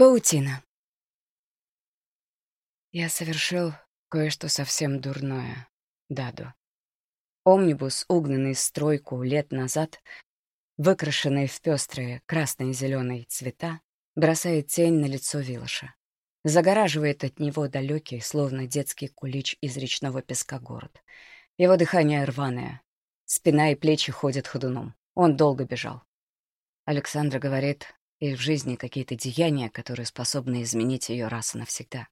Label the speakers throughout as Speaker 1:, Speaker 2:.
Speaker 1: Паутина. Я совершил кое-что совсем дурное, Даду. Омнибус, угнанный стройку лет назад, выкрашенный в пестрые красные и зеленые цвета, бросает тень на лицо Вилоша. Загораживает от него далекий, словно детский кулич из речного песка город. Его дыхание рваное, спина и плечи ходят ходуном. Он долго бежал. Александра говорит, и в жизни какие-то деяния, которые способны изменить ее раз и навсегда.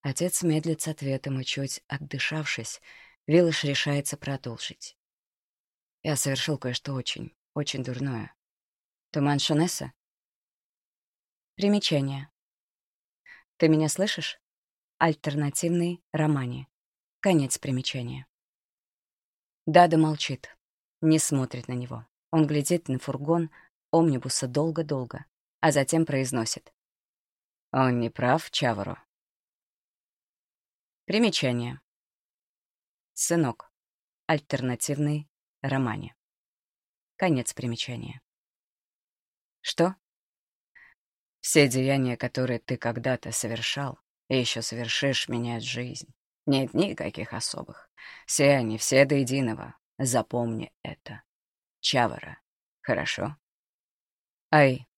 Speaker 1: Отец медлит с ответом, и чуть отдышавшись, Вилыш решается продолжить. Я совершил кое-что очень, очень дурное. Туман Шонесса? Примечание. Ты меня слышишь? Альтернативный романе. Конец примечания. Дада молчит, не смотрит на него. Он глядит на фургон, омнибуса долго-долго, а затем произносит. Он не прав, Чаваро. Примечание. Сынок. Альтернативный романе. Конец примечания. Что? Все деяния, которые ты когда-то совершал и еще совершишь, меняют жизнь. Нет никаких особых. Все они, все до единого. Запомни это. Чавара. Хорошо? Ай.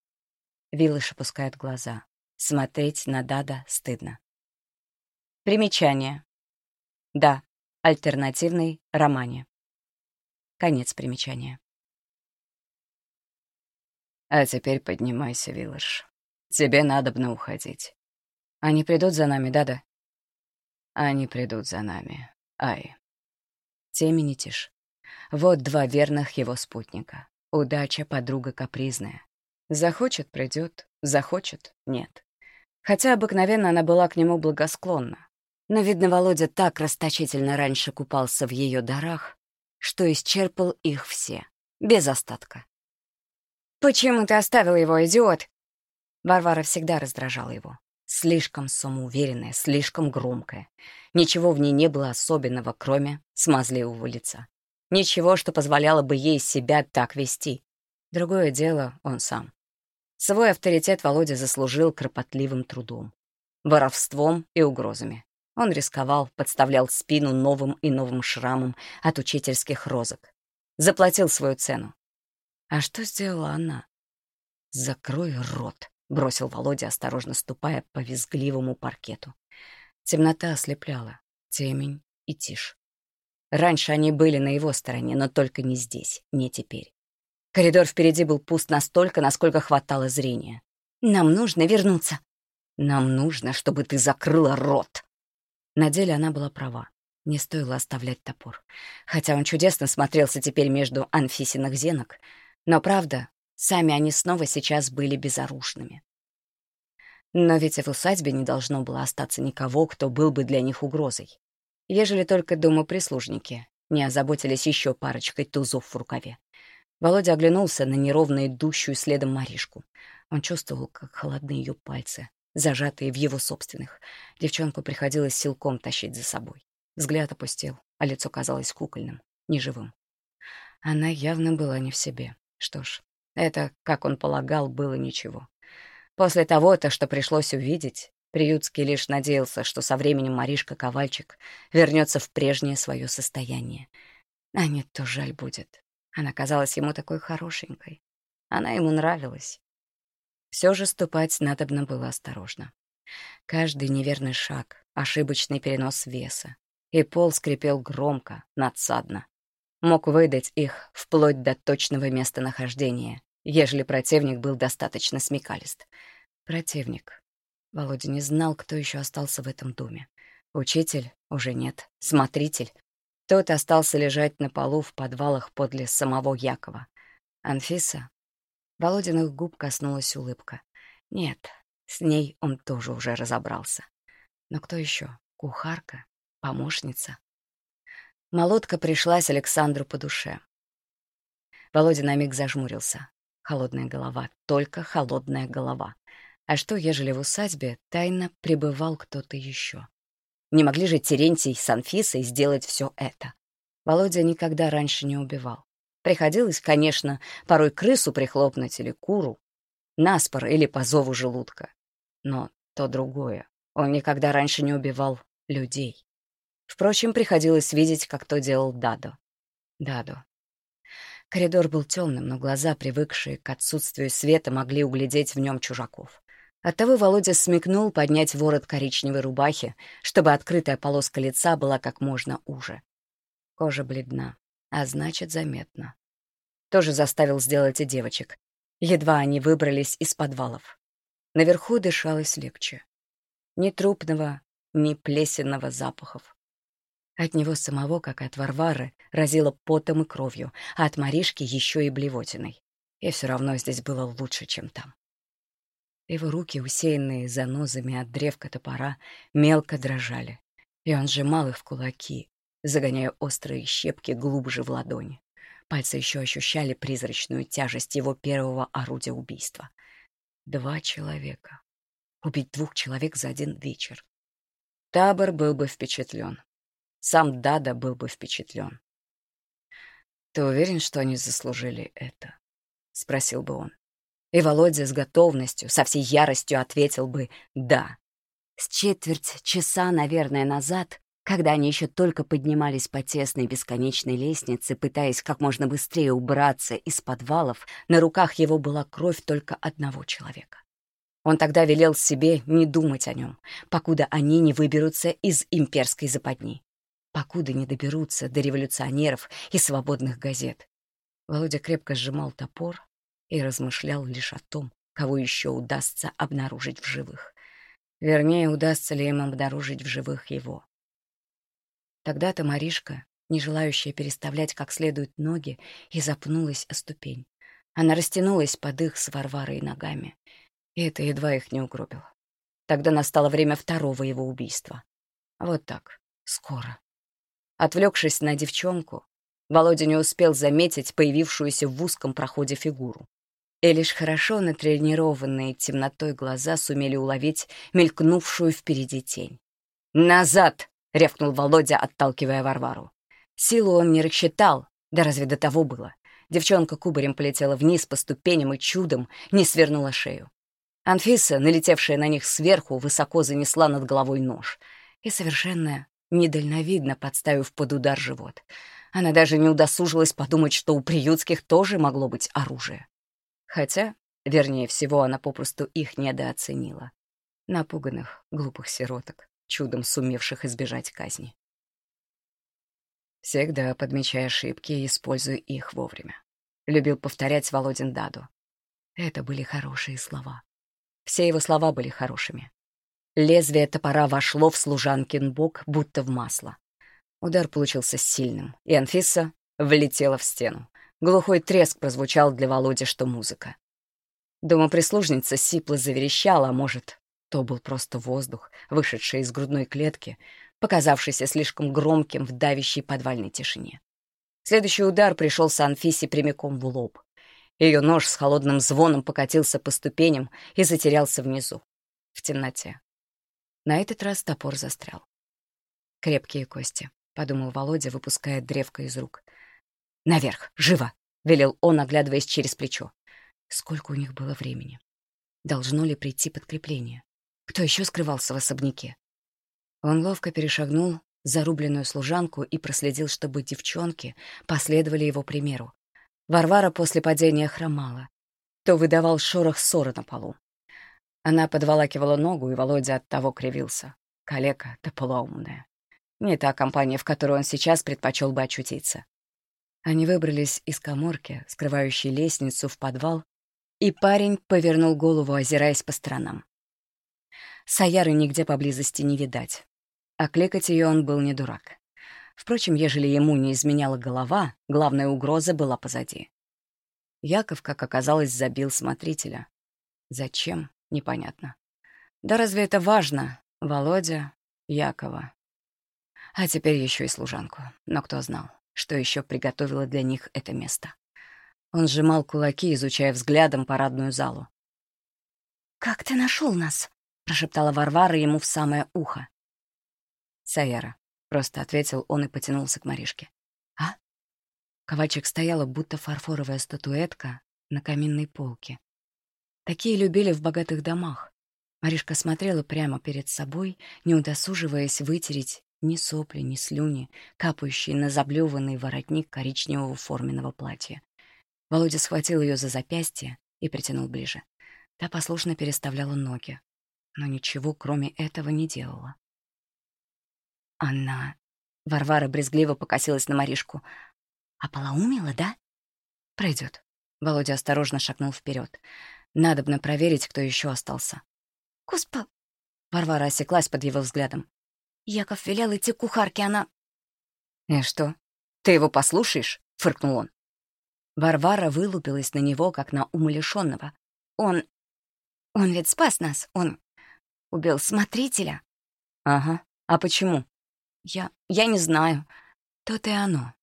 Speaker 1: Виллыш опускает глаза. Смотреть на Дада стыдно. Примечание. Да, альтернативный романе. Конец примечания. А теперь поднимайся, Виллыш. Тебе надобно уходить. Они придут за нами, Дада? Они придут за нами. Ай. Темени тишь. Вот два верных его спутника. Удача, подруга капризная. Захочет — придет, захочет — нет. Хотя обыкновенно она была к нему благосклонна. Но, видно, Володя так расточительно раньше купался в ее дарах, что исчерпал их все, без остатка. «Почему ты оставил его, идиот?» Варвара всегда раздражала его. Слишком самоуверенная, слишком громкая. Ничего в ней не было особенного, кроме смазливого лица. Ничего, что позволяло бы ей себя так вести. Другое дело — он сам. Свой авторитет Володя заслужил кропотливым трудом, воровством и угрозами. Он рисковал, подставлял спину новым и новым шрамам от учительских розок. Заплатил свою цену. А что сделала она? «Закрой рот», — бросил Володя, осторожно ступая по визгливому паркету. Темнота ослепляла, темень и тишь. Раньше они были на его стороне, но только не здесь, не теперь. Коридор впереди был пуст настолько, насколько хватало зрения. «Нам нужно вернуться». «Нам нужно, чтобы ты закрыла рот». На деле она была права. Не стоило оставлять топор. Хотя он чудесно смотрелся теперь между Анфисиных зенок. Но правда, сами они снова сейчас были безоружными. Но ведь в усадьбе не должно было остаться никого, кто был бы для них угрозой. Ежели только дома прислужники не озаботились еще парочкой тузов в рукаве. Володя оглянулся на неровно идущую следом Маришку. Он чувствовал, как холодны ее пальцы, зажатые в его собственных. Девчонку приходилось силком тащить за собой. Взгляд опустел, а лицо казалось кукольным, неживым. Она явно была не в себе. Что ж, это, как он полагал, было ничего. После того-то, что пришлось увидеть, Приютский лишь надеялся, что со временем Маришка Ковальчик вернется в прежнее свое состояние. А нет, то жаль будет. Она казалась ему такой хорошенькой. Она ему нравилась. Все же ступать надобно было осторожно. Каждый неверный шаг, ошибочный перенос веса. И пол скрипел громко, надсадно. Мог выдать их вплоть до точного местонахождения, ежели противник был достаточно смекалист. Противник. Володя не знал, кто еще остался в этом доме. Учитель уже нет, смотритель тот остался лежать на полу в подвалах подле самого Якова. Анфиса? Володиных губ коснулась улыбка. Нет, с ней он тоже уже разобрался. Но кто еще? Кухарка? Помощница? Молодка пришлась Александру по душе. Володя на миг зажмурился. Холодная голова, только холодная голова. А что, ежели в усадьбе тайно пребывал кто-то еще? Не могли же Терентий с Анфисой сделать все это. Володя никогда раньше не убивал. Приходилось, конечно, порой крысу прихлопнуть или куру, наспор или по зову желудка. но то другое. Он никогда раньше не убивал людей. Впрочем, приходилось видеть, как то делал Дадо. Дадо. Коридор был темным, но глаза, привыкшие к отсутствию света, могли углядеть в нем чужаков. Оттого Володя смекнул поднять ворот коричневой рубахи, чтобы открытая полоска лица была как можно уже. Кожа бледна, а значит, заметна. Тоже заставил сделать и девочек. Едва они выбрались из подвалов. Наверху дышалось легче. Ни трупного, ни плесенного запахов. От него самого, как от Варвары, разило потом и кровью, а от Маришки еще и блевотиной. И все равно здесь было лучше, чем там. Его руки, усеянные занозами от древка топора, мелко дрожали, и он сжимал их в кулаки, загоняя острые щепки глубже в ладони. Пальцы еще ощущали призрачную тяжесть его первого орудия убийства. Два человека. Убить двух человек за один вечер. Табор был бы впечатлен. Сам Дада был бы впечатлен. «Ты уверен, что они заслужили это?» — спросил бы он. И Володя с готовностью, со всей яростью ответил бы «да». С четверть часа, наверное, назад, когда они еще только поднимались по тесной бесконечной лестнице, пытаясь как можно быстрее убраться из подвалов, на руках его была кровь только одного человека. Он тогда велел себе не думать о нем, покуда они не выберутся из имперской западни покуда не доберутся до революционеров и свободных газет. Володя крепко сжимал топор и размышлял лишь о том, кого еще удастся обнаружить в живых. Вернее, удастся ли им обнаружить в живых его. Тогда-то Маришка, не желающая переставлять как следует ноги, и запнулась о ступень. Она растянулась под их с Варварой ногами, и это едва их не угробило. Тогда настало время второго его убийства. Вот так, скоро. Отвлекшись на девчонку, Володя не успел заметить появившуюся в узком проходе фигуру. И лишь хорошо натренированные темнотой глаза сумели уловить мелькнувшую впереди тень. «Назад!» — рявкнул Володя, отталкивая Варвару. Силу он не рассчитал, да разве до того было. Девчонка кубарем полетела вниз по ступеням и чудом не свернула шею. Анфиса, налетевшая на них сверху, высоко занесла над головой нож. И совершенно недальновидно подставив под удар живот. Она даже не удосужилась подумать, что у приютских тоже могло быть оружие. Хотя, вернее всего, она попросту их недооценила. Напуганных, глупых сироток, чудом сумевших избежать казни. Всегда подмечая ошибки и используй их вовремя. Любил повторять Володин Даду. Это были хорошие слова. Все его слова были хорошими. Лезвие топора вошло в служанкин бок, будто в масло. Удар получился сильным, и Анфиса влетела в стену. Глухой треск прозвучал для Володи, что музыка. Дома прислужница сипло заверещала, а может, то был просто воздух, вышедший из грудной клетки, показавшийся слишком громким в давящей подвальной тишине. Следующий удар пришелся Анфисе прямиком в лоб. Ее нож с холодным звоном покатился по ступеням и затерялся внизу, в темноте. На этот раз топор застрял. «Крепкие кости», — подумал Володя, выпуская древко из рук. «Наверх! Живо!» — велел он, оглядываясь через плечо. Сколько у них было времени? Должно ли прийти подкрепление? Кто еще скрывался в особняке? Он ловко перешагнул зарубленную служанку и проследил, чтобы девчонки последовали его примеру. Варвара после падения хромала. То выдавал шорох ссоры на полу. Она подволакивала ногу, и Володя от того кривился. Калека-то полоумная. Не та компания, в которой он сейчас предпочел бы очутиться. Они выбрались из коморки, скрывающей лестницу в подвал, и парень повернул голову, озираясь по сторонам. Саяры нигде поблизости не видать. А кликать ее он был не дурак. Впрочем, ежели ему не изменяла голова, главная угроза была позади. Яков, как оказалось, забил смотрителя. Зачем? Непонятно. Да разве это важно? Володя, Якова. А теперь еще и служанку. Но кто знал, что еще приготовило для них это место. Он сжимал кулаки, изучая взглядом парадную залу. «Как ты нашел нас?» — прошептала Варвара ему в самое ухо. «Саяра», — просто ответил он и потянулся к Маришке. «А?» Ковальчик стояла, будто фарфоровая статуэтка на каминной полке. Такие любили в богатых домах. Маришка смотрела прямо перед собой, не удосуживаясь вытереть ни сопли, ни слюни, капающие на заблеванный воротник коричневого форменного платья. Володя схватил ее за запястье и притянул ближе. Та послушно переставляла ноги, но ничего, кроме этого, не делала. Она... Варвара брезгливо покосилась на Маришку. «Ополоумила, да?» «Пройдет». Володя осторожно шагнул вперед. «Надобно проверить, кто еще остался». «Госпо...» Варвара осеклась под его взглядом. «Яков велел идти к кухарке, она...» «И что? Ты его послушаешь?» — фыркнул он. Варвара вылупилась на него, как на умалишенного. «Он... он ведь спас нас, он убил смотрителя». «Ага. А почему?» «Я... я не знаю. То-то и оно.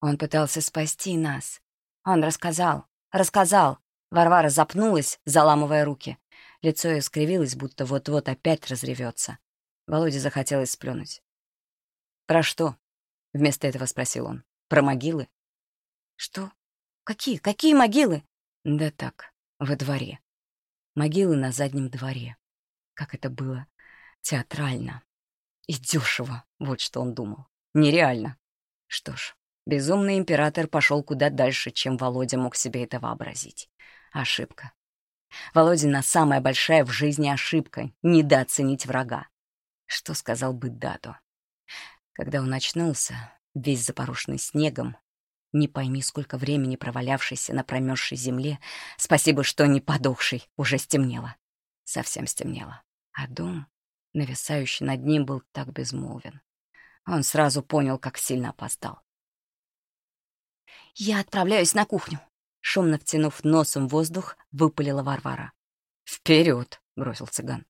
Speaker 1: Он пытался спасти нас. Он рассказал, рассказал». Варвара запнулась, заламывая руки. Лицо ее скривилось, будто вот-вот опять разревется. Володе захотелось сплюнуть. «Про что?» — вместо этого спросил он. «Про могилы?» «Что? Какие? Какие могилы?» «Да так, во дворе. Могилы на заднем дворе. Как это было театрально. И дешево, вот что он думал. Нереально. Что ж, безумный император пошел куда дальше, чем Володя мог себе это вообразить. Ошибка. Володина самая большая в жизни ошибка — недооценить врага. Что сказал бы Дадо? Когда он очнулся, весь запорошенный снегом, не пойми, сколько времени провалявшийся на промерзшей земле, спасибо, что не подохший, уже стемнело. Совсем стемнело. А дом, нависающий над ним, был так безмолвен. Он сразу понял, как сильно опоздал. «Я отправляюсь на кухню», — шумно втянув носом воздух, выпалила Варвара. «Вперед!» — бросил цыган.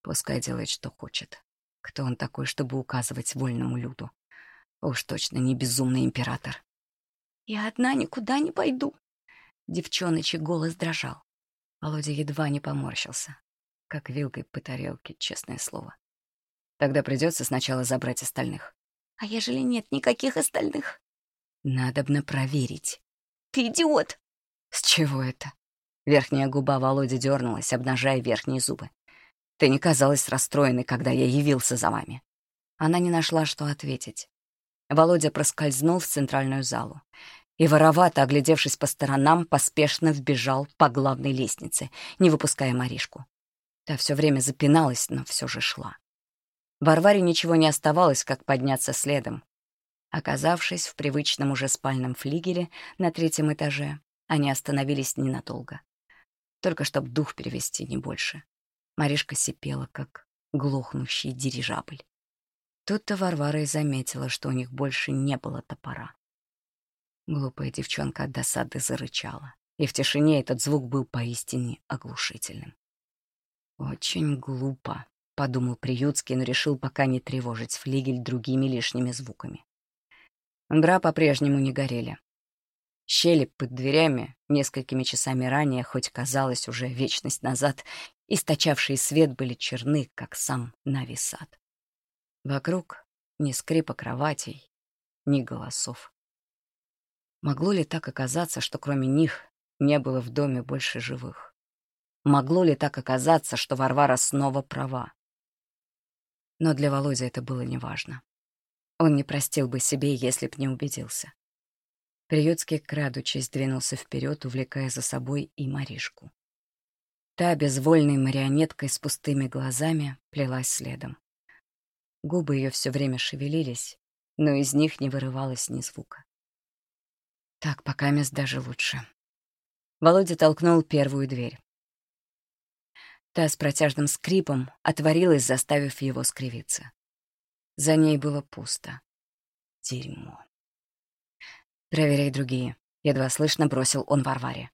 Speaker 1: «Пускай делает, что хочет. Кто он такой, чтобы указывать вольному люду? Уж точно не безумный император». «Я одна никуда не пойду», — девчоночий голос дрожал. Володя едва не поморщился как вилкой по тарелке, честное слово. Тогда придется сначала забрать остальных. А ежели нет никаких остальных? Надобно проверить. Ты идиот! С чего это? Верхняя губа Володи дернулась, обнажая верхние зубы. Ты не казалась расстроенной, когда я явился за вами. Она не нашла, что ответить. Володя проскользнул в центральную залу и, воровато оглядевшись по сторонам, поспешно вбежал по главной лестнице, не выпуская Маришку. Та все время запиналась, но все же шла. Варваре ничего не оставалось, как подняться следом. Оказавшись в привычном уже спальном флигеле на третьем этаже, они остановились ненадолго. Только чтоб дух перевести, не больше. Маришка сипела, как глохнущий дирижабль. Тут-то Варвара и заметила, что у них больше не было топора. Глупая девчонка от досады зарычала, и в тишине этот звук был поистине оглушительным. «Очень глупо», — подумал Приютский, но решил пока не тревожить флигель другими лишними звуками. Бра по-прежнему не горели. Щели под дверями, несколькими часами ранее, хоть казалось уже вечность назад, источавшие свет были черны, как сам нависат. Вокруг ни скрипа кроватей, ни голосов. Могло ли так оказаться, что кроме них не было в доме больше живых? Могло ли так оказаться, что Варвара снова права? Но для Володи это было неважно. Он не простил бы себе, если б не убедился. Приютский, крадучись, двинулся вперед, увлекая за собой и Маришку. Та, безвольной марионеткой с пустыми глазами, плелась следом. Губы ее все время шевелились, но из них не вырывалось ни звука. Так, пока мест даже лучше. Володя толкнул первую дверь. Та с протяжным скрипом отворилась, заставив его скривиться. За ней было пусто. Дерьмо. «Проверяй другие», — едва слышно бросил он Варваре.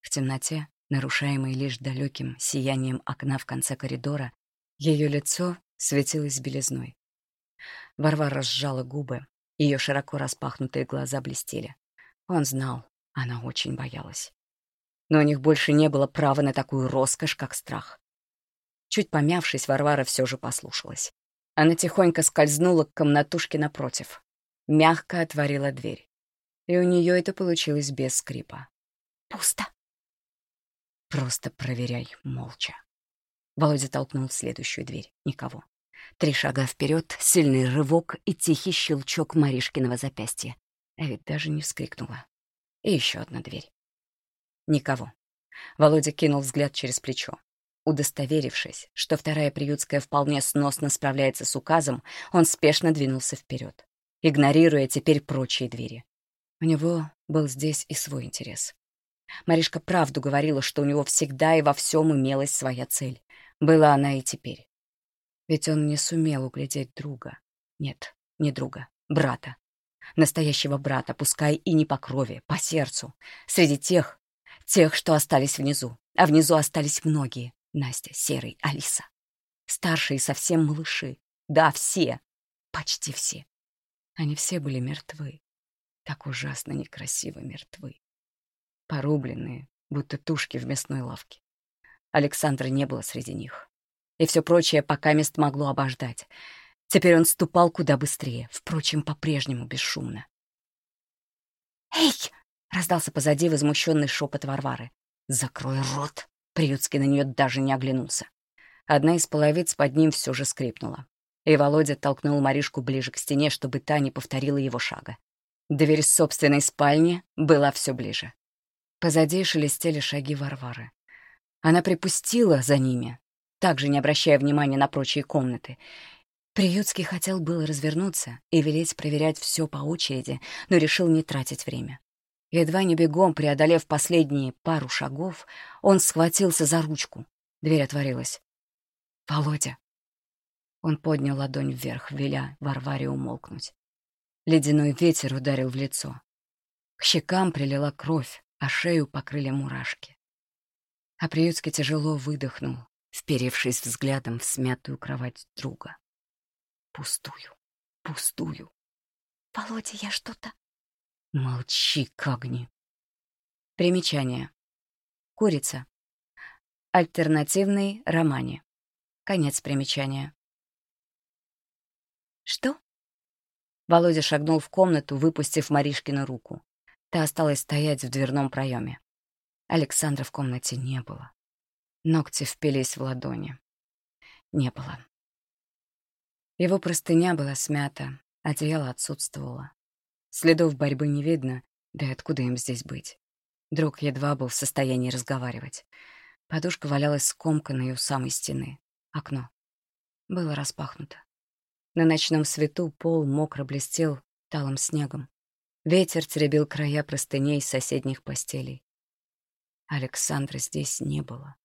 Speaker 1: В темноте, нарушаемой лишь далеким сиянием окна в конце коридора, ее лицо светилось белизной. Варвара сжала губы, ее широко распахнутые глаза блестели. Он знал, она очень боялась но у них больше не было права на такую роскошь, как страх. Чуть помявшись, Варвара все же послушалась. Она тихонько скользнула к комнатушке напротив. Мягко отворила дверь. И у нее это получилось без скрипа. «Пусто!» «Просто проверяй молча». Володя толкнул следующую дверь. Никого. Три шага вперед, сильный рывок и тихий щелчок Маришкиного запястья. А ведь даже не вскрикнула. И еще одна дверь. Никого. Володя кинул взгляд через плечо. Удостоверившись, что вторая приютская вполне сносно справляется с указом, он спешно двинулся вперед, игнорируя теперь прочие двери. У него был здесь и свой интерес. Маришка правду говорила, что у него всегда и во всем имелась своя цель. Была она и теперь. Ведь он не сумел углядеть друга. Нет, не друга, брата. Настоящего брата, пускай и не по крови, по сердцу. Среди тех, тех, что остались внизу. А внизу остались многие. Настя, Серый, Алиса. Старшие совсем малыши. Да, все. Почти все. Они все были мертвы. Так ужасно некрасиво мертвы. Порубленные, будто тушки в мясной лавке. Александра не было среди них. И все прочее пока мест могло обождать. Теперь он ступал куда быстрее, впрочем, по-прежнему бесшумно. «Эй!» — раздался позади возмущенный шепот Варвары. «Закрой рот!» Приютский на нее даже не оглянулся. Одна из половиц под ним все же скрипнула. И Володя толкнул Маришку ближе к стене, чтобы та не повторила его шага. Дверь собственной спальни была все ближе. Позади шелестели шаги Варвары. Она припустила за ними, также не обращая внимания на прочие комнаты. Приютский хотел было развернуться и велеть проверять все по очереди, но решил не тратить время. Едва не бегом преодолев последние пару шагов, он схватился за ручку. Дверь отворилась. «Володя!» Он поднял ладонь вверх, веля Варваре умолкнуть. Ледяной ветер ударил в лицо. К щекам прилила кровь, а шею покрыли мурашки. А Приютский тяжело выдохнул, вперевшись взглядом в смятую кровать друга. Пустую, пустую. «Володя, я что-то...» Молчи, Кагни. Примечание. Курица. Альтернативный романе. Конец примечания. Что? Володя шагнул в комнату, выпустив Маришкину руку. Та осталась стоять в дверном проеме. Александра в комнате не было. Ногти впились в ладони. Не было. Его простыня была смята, одеяло отсутствовало. Следов борьбы не видно, да и откуда им здесь быть? Друг едва был в состоянии разговаривать. Подушка валялась скомканной у самой стены. Окно. Было распахнуто. На ночном свету пол мокро блестел талым снегом. Ветер теребил края простыней соседних постелей. Александра здесь не было.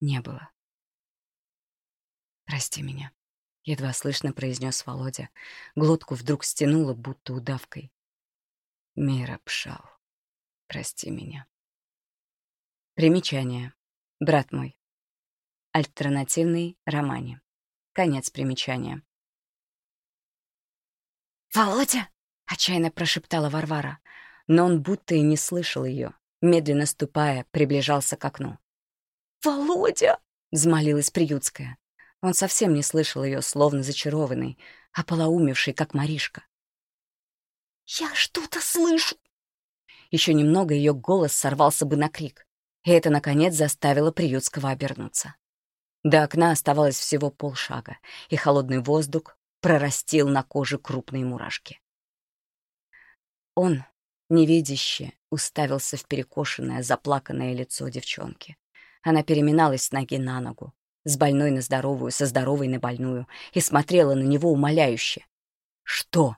Speaker 1: Не было. «Прости меня», — едва слышно произнес Володя. Глотку вдруг стянуло, будто удавкой. Мира Пшал, прости меня. Примечание. Брат мой. Альтернативный романе. Конец примечания. «Володя!» — отчаянно прошептала Варвара, но он будто и не слышал ее, медленно ступая, приближался к окну. «Володя!» — взмолилась Приютская. Он совсем не слышал ее, словно зачарованный, ополоумевший, как Маришка. «Я что-то слышу!» Еще немного ее голос сорвался бы на крик, и это, наконец, заставило Приютского обернуться. До окна оставалось всего полшага, и холодный воздух прорастил на коже крупные мурашки. Он, невидяще, уставился в перекошенное, заплаканное лицо девчонки. Она переминалась с ноги на ногу, с больной на здоровую, со здоровой на больную, и смотрела на него умоляюще. «Что?»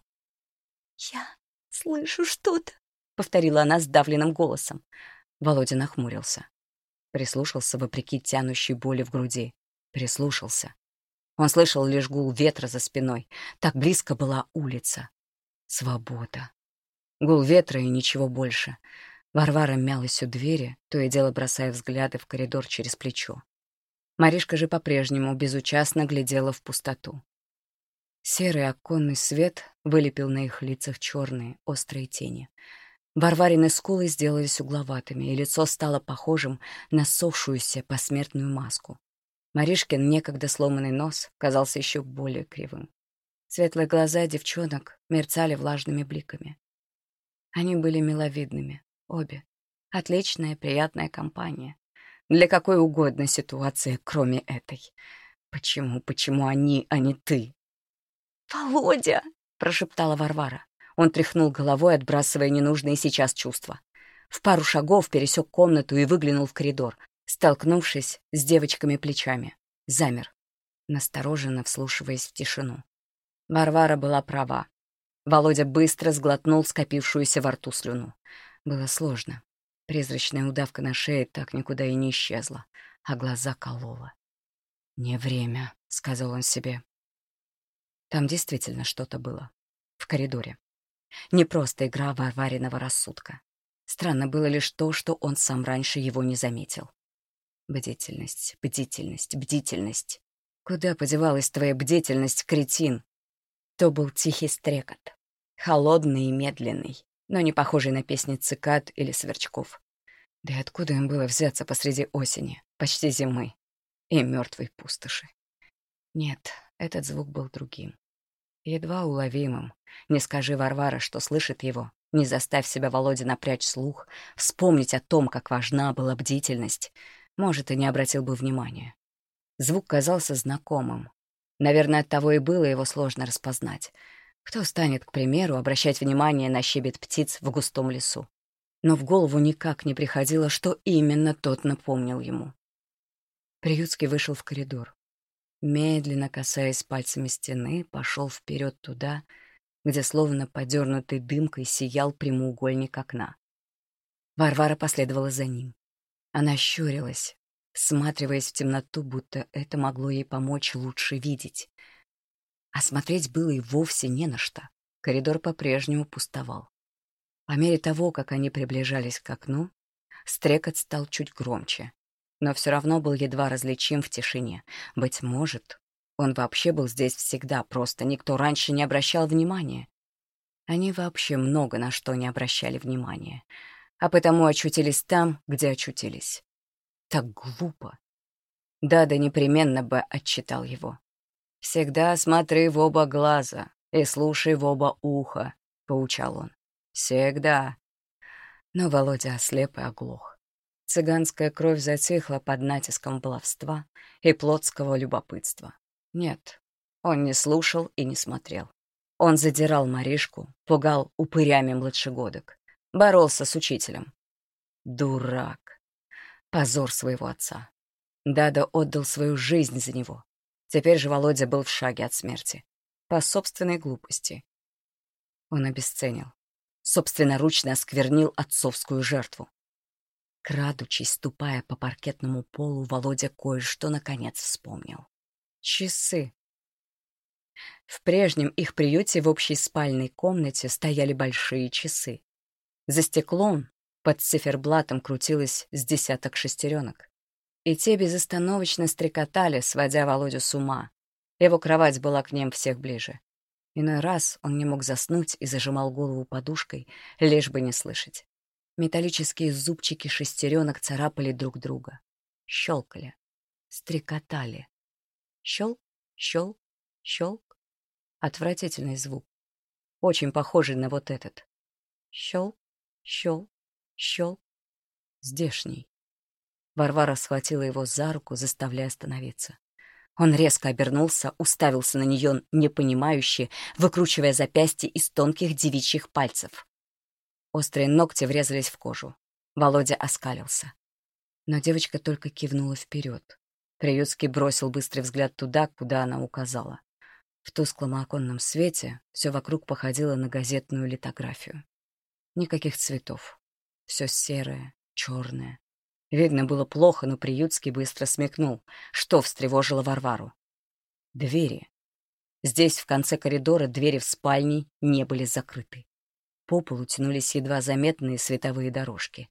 Speaker 1: «Я «Слышу что-то», — повторила она сдавленным голосом. Володя нахмурился. Прислушался вопреки тянущей боли в груди. Прислушался. Он слышал лишь гул ветра за спиной. Так близко была улица. Свобода. Гул ветра и ничего больше. Варвара мялась у двери, то и дело бросая взгляды в коридор через плечо. Маришка же по-прежнему безучастно глядела в пустоту. Серый оконный свет вылепил на их лицах черные, острые тени. Варварины скулы сделались угловатыми, и лицо стало похожим на сохшуюся посмертную маску. Маришкин, некогда сломанный нос, казался еще более кривым. Светлые глаза девчонок мерцали влажными бликами. Они были миловидными, обе. Отличная, приятная компания. Для какой угодно ситуации, кроме этой. Почему, почему они, а не ты?
Speaker 2: «Володя!» — прошептала Варвара.
Speaker 1: Он тряхнул головой, отбрасывая ненужные сейчас чувства. В пару шагов пересек комнату и выглянул в коридор, столкнувшись с девочками плечами. Замер, настороженно вслушиваясь в тишину. Варвара была права. Володя быстро сглотнул скопившуюся во рту слюну. Было сложно. Призрачная удавка на шее так никуда и не исчезла, а глаза колола. «Не время», — сказал он себе. Там действительно что-то было. В коридоре. Не просто игра Варвариного рассудка. Странно было лишь то, что он сам раньше его не заметил. Бдительность, бдительность, бдительность. Куда подевалась твоя бдительность, кретин? То был тихий стрекот. Холодный и медленный, но не похожий на песни цикад или сверчков. Да и откуда им было взяться посреди осени, почти зимы и мертвой пустоши? Нет, этот звук был другим. Едва уловимым. Не скажи Варвара, что слышит его. Не заставь себя, Володя, напрячь слух, вспомнить о том, как важна была бдительность. Может, и не обратил бы внимания. Звук казался знакомым. Наверное, от того и было его сложно распознать. Кто станет, к примеру, обращать внимание на щебет птиц в густом лесу? Но в голову никак не приходило, что именно тот напомнил ему. Приютский вышел в коридор. Медленно касаясь пальцами стены, пошел вперед туда, где словно подернутый дымкой сиял прямоугольник окна. Варвара последовала за ним. Она щурилась, всматриваясь в темноту, будто это могло ей помочь лучше видеть. А смотреть было и вовсе не на что. Коридор по-прежнему пустовал. По мере того, как они приближались к окну, стрекот стал чуть громче но все равно был едва различим в тишине. Быть может, он вообще был здесь всегда, просто никто раньше не обращал внимания. Они вообще много на что не обращали внимания, а потому очутились там, где очутились. Так глупо. Дада непременно бы отчитал его. «Всегда смотри в оба глаза и слушай в оба уха», — поучал он. «Всегда». Но Володя ослеп и оглох. Цыганская кровь затихла под натиском баловства и плотского любопытства. Нет, он не слушал и не смотрел. Он задирал Маришку, пугал упырями младшегодок, боролся с учителем. Дурак. Позор своего отца. Дада отдал свою жизнь за него. Теперь же Володя был в шаге от смерти. По собственной глупости. Он обесценил. Собственноручно осквернил отцовскую жертву. Крадучись, ступая по паркетному полу, Володя кое-что наконец вспомнил. Часы. В прежнем их приюте в общей спальной комнате стояли большие часы. За стеклом под циферблатом крутилось с десяток шестеренок. И те безостановочно стрекотали, сводя Володю с ума. Его кровать была к ним всех ближе. Иной раз он не мог заснуть и зажимал голову подушкой, лишь бы не слышать. Металлические зубчики шестеренок царапали друг друга. Щелкали. Стрекотали. Щелк, щелк, щелк. Отвратительный звук. Очень похожий на вот этот. Щелк, щелк, щелк. Здешний. Варвара схватила его за руку, заставляя остановиться. Он резко обернулся, уставился на нее непонимающе, выкручивая запястье из тонких девичьих пальцев. Острые ногти врезались в кожу. Володя оскалился. Но девочка только кивнула вперед. Приютский бросил быстрый взгляд туда, куда она указала. В тусклом оконном свете все вокруг походило на газетную литографию. Никаких цветов. Все серое, черное. Видно было плохо, но Приютский быстро смекнул, что встревожило Варвару. Двери. Здесь, в конце коридора, двери в спальне не были закрыты. По полу тянулись едва заметные световые дорожки.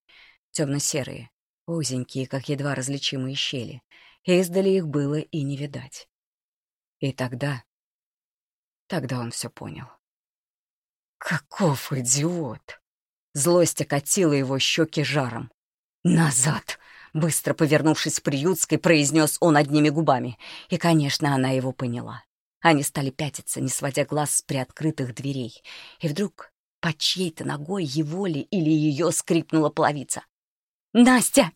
Speaker 1: Темно-серые, узенькие, как едва различимые щели. Издали их было и не видать. И тогда... Тогда он все понял. Каков идиот! Злость окатила его щеки жаром. «Назад!» Быстро повернувшись к приютской, произнес он одними губами. И, конечно, она его поняла. Они стали пятиться, не сводя глаз с приоткрытых дверей. И вдруг под чьей-то ногой его ли или ее скрипнула половица. «Настя!»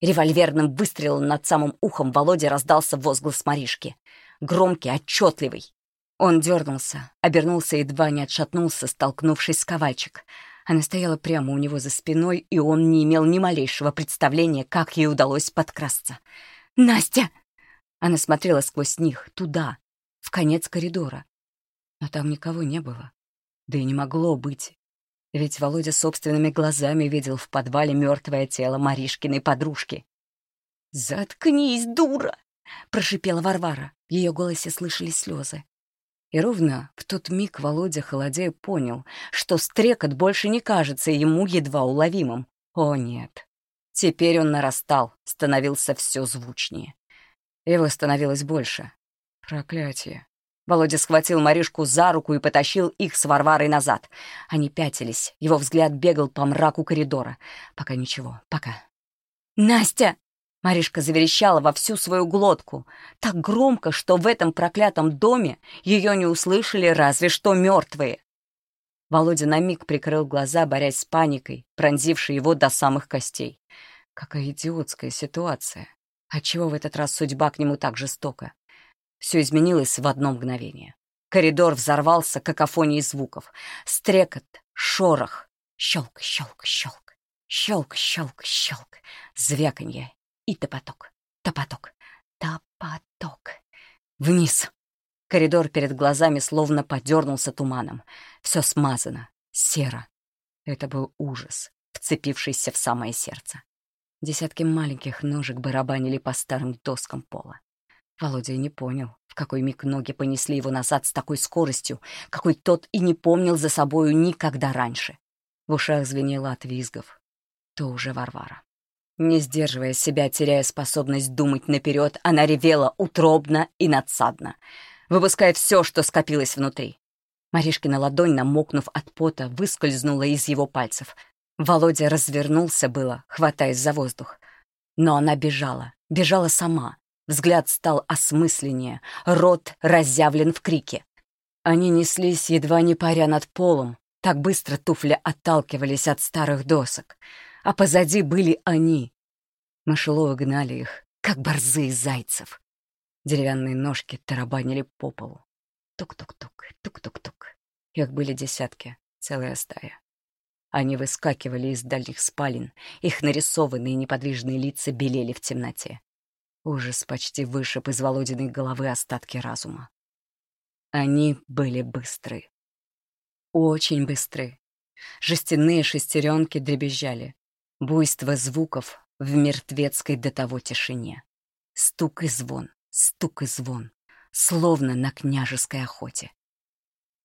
Speaker 2: Револьверным выстрелом над самым ухом Володе раздался возглас Маришки. Громкий, отчетливый. Он дернулся, обернулся и едва не отшатнулся, столкнувшись с ковальчик. Она стояла прямо у него за спиной, и он не имел ни малейшего представления, как ей удалось подкрасться. «Настя!» Она смотрела сквозь них, туда, в конец коридора. Но там никого не было. Да и не могло быть. Ведь Володя собственными глазами видел в подвале мертвое тело Маришкиной подружки. «Заткнись, дура!» — прошипела Варвара. В ее голосе слышались слезы. И ровно в тот миг Володя, холодея, понял, что стрекот больше не кажется ему едва уловимым. О, нет. Теперь он нарастал, становился все звучнее. Его становилось больше. Проклятие. Володя схватил Маришку за руку и потащил их с Варварой назад. Они пятились, его взгляд бегал по мраку коридора. Пока ничего, пока. «Настя!» Маришка заверещала во всю свою глотку, так громко, что в этом проклятом доме ее не услышали разве что мертвые. Володя на миг прикрыл глаза, борясь с паникой, пронзившей его до самых костей. Какая идиотская ситуация. Отчего в этот раз судьба к нему так жестока? Все изменилось в одно мгновение. Коридор взорвался какофонией звуков. Стрекот, шорох, щелк, щелк, щелк, щелк, щелк, щелк, звяканье и топоток, топоток, топоток. Вниз. Коридор перед глазами словно подернулся туманом. Все смазано, серо. Это был ужас, вцепившийся в самое сердце. Десятки маленьких ножек барабанили по старым доскам пола. Володя не понял, в какой миг ноги понесли его назад с такой скоростью, какой тот и не помнил за собою никогда раньше. В ушах звенело от визгов. То уже Варвара. Не сдерживая себя, теряя способность думать наперед, она ревела утробно и надсадно, выпуская все, что скопилось внутри. Маришкина ладонь, намокнув от пота, выскользнула из его пальцев. Володя развернулся было, хватаясь за воздух. Но она бежала, бежала сама, Взгляд стал осмысленнее, рот разъявлен в крике. Они неслись, едва не паря над полом, так быстро туфли отталкивались от старых досок. А позади были они. Мышеловы гнали их, как борзые зайцев. Деревянные ножки тарабанили по полу. Тук-тук-тук, тук-тук-тук. Их были десятки, целая стая. Они выскакивали из дальних спален, их нарисованные неподвижные лица белели в темноте. Ужас почти вышиб из Володиной головы остатки разума. Они были быстры. Очень быстры. Жестяные шестеренки дребезжали. Буйство звуков в мертвецкой до того тишине. Стук и звон, стук и звон, словно на княжеской охоте.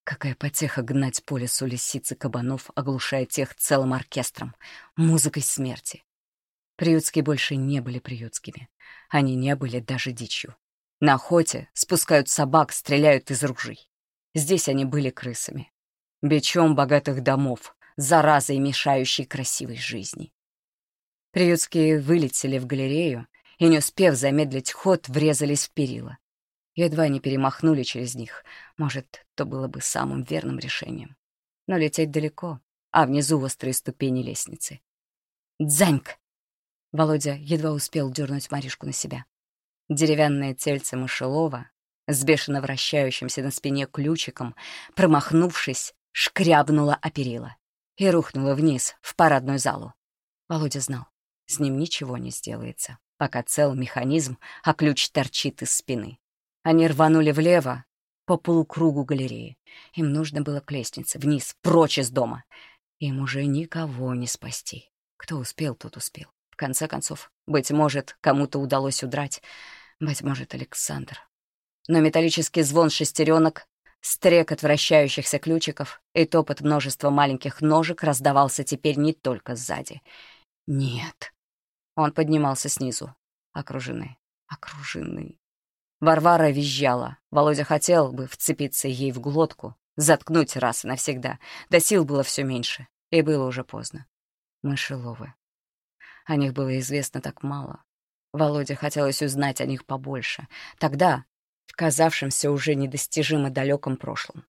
Speaker 2: Какая потеха гнать по лесу лисицы кабанов, оглушая тех целым оркестром, музыкой смерти. Приютские больше не были приютскими. Они не были даже дичью. На охоте спускают собак, стреляют из ружей. Здесь они были крысами. Бичом богатых домов, заразой, мешающей красивой жизни. Приютские вылетели в галерею и, не успев замедлить ход, врезались в перила. Едва не перемахнули через них. Может, то было бы самым верным решением. Но лететь далеко, а внизу острые ступени лестницы. «Дзаньк!» Володя едва успел дернуть Маришку на себя. Деревянное тельце мышелова с бешено вращающимся на спине ключиком, промахнувшись, шкрябнула о перила и рухнула вниз, в парадную залу. Володя знал, с ним ничего не сделается, пока цел механизм, а ключ торчит из спины. Они рванули влево, по полукругу галереи. Им нужно было к лестнице, вниз, прочь из дома. Им уже никого не спасти. Кто успел, тот успел. В конце концов, быть может, кому-то удалось удрать. Быть может, Александр. Но металлический звон шестеренок, стрекот вращающихся ключиков и топот множества маленьких ножек раздавался теперь не только сзади. Нет. Он поднимался снизу. Окружены, окружены. Варвара визжала. Володя хотел бы вцепиться ей в глотку, заткнуть раз и навсегда. Да сил было все меньше, и было уже поздно. Мышеловы. О них было известно так мало. Володе хотелось узнать о них побольше. Тогда, в казавшемся уже недостижимо далеком прошлом.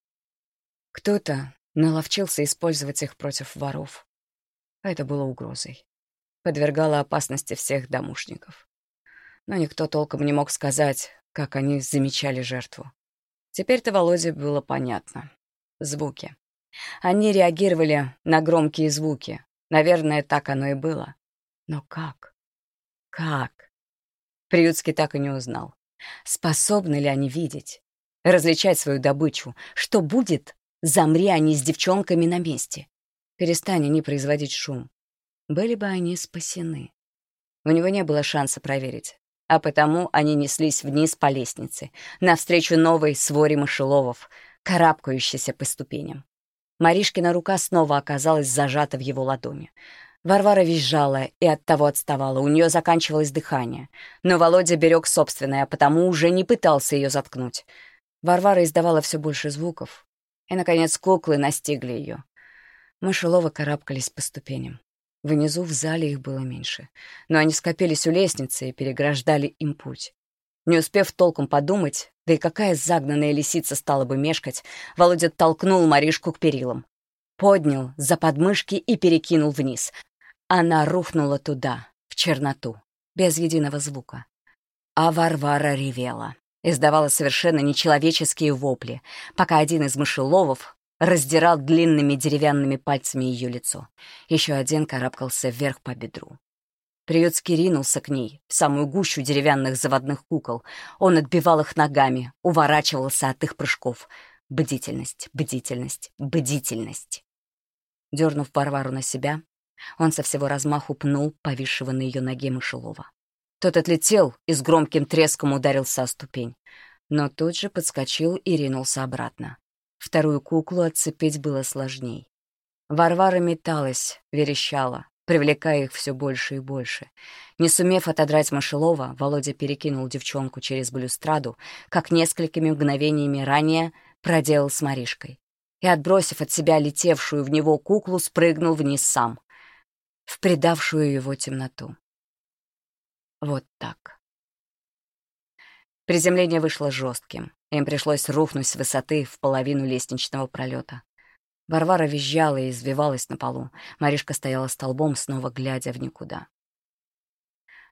Speaker 2: Кто-то наловчился использовать их против воров. Это было угрозой.
Speaker 1: Подвергала опасности всех домушников. Но никто толком не мог сказать, как они замечали жертву. Теперь-то Володе было понятно. Звуки. Они реагировали на громкие звуки. Наверное, так оно и было. Но как? Как? Приютский так и не узнал. Способны ли они видеть? Различать свою добычу? Что будет, замри они с девчонками на месте? Перестань они производить шум. Были бы они спасены. У него не было шанса проверить, а потому они неслись вниз по лестнице, навстречу новой своре мышеловов, карабкающейся по ступеням. Маришкина рука снова оказалась зажата в его ладони. Варвара визжала и оттого отставала, у нее заканчивалось дыхание. Но Володя берег собственное, а потому уже не пытался ее заткнуть. Варвара издавала все больше звуков. И, наконец, куклы настигли ее. Мышеловы карабкались по ступеням. Внизу в зале их было меньше. Но они скопились у лестницы и переграждали им путь. Не успев толком подумать, да и какая загнанная лисица стала бы мешкать, Володя толкнул Маришку к перилам. Поднял за подмышки и перекинул вниз. Она рухнула туда, в черноту, без единого звука. А Варвара ревела. Издавала совершенно нечеловеческие вопли, пока один из мышеловов раздирал длинными деревянными пальцами ее лицо. Еще один карабкался вверх по бедру. Приютский ринулся к ней, в самую гущу деревянных заводных кукол. Он отбивал их ногами, уворачивался от их прыжков. Бдительность, бдительность, бдительность. Дернув Варвару на себя, он со всего размаху пнул повисшего на ее ноге мышелова. Тот отлетел и с громким треском ударился о ступень, но тут же подскочил и ринулся обратно. Вторую куклу отцепить было сложней. Варвара металась, верещала, привлекая их все больше и больше. Не сумев отодрать Машелова, Володя перекинул девчонку через балюстраду, как несколькими мгновениями ранее проделал с Маришкой. И, отбросив от себя летевшую в него куклу, спрыгнул вниз сам, в предавшую его темноту. Вот так. Приземление вышло жестким. Им пришлось рухнуть с высоты в половину лестничного пролета. Варвара визжала и извивалась на полу. Маришка стояла столбом, снова глядя в никуда.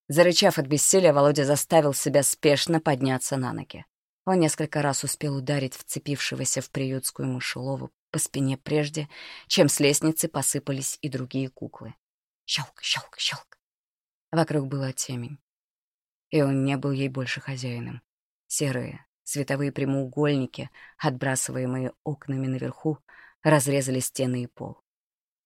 Speaker 1: Зарычав от бессилия, Володя заставил себя спешно подняться на ноги. Он несколько раз успел ударить вцепившегося в приютскую мышелову по спине прежде, чем с лестницы посыпались и другие куклы. Щелк, щелк, щелк. Вокруг была темень. И он не был ей больше хозяином. Серые, световые прямоугольники, отбрасываемые окнами наверху, разрезали стены и пол.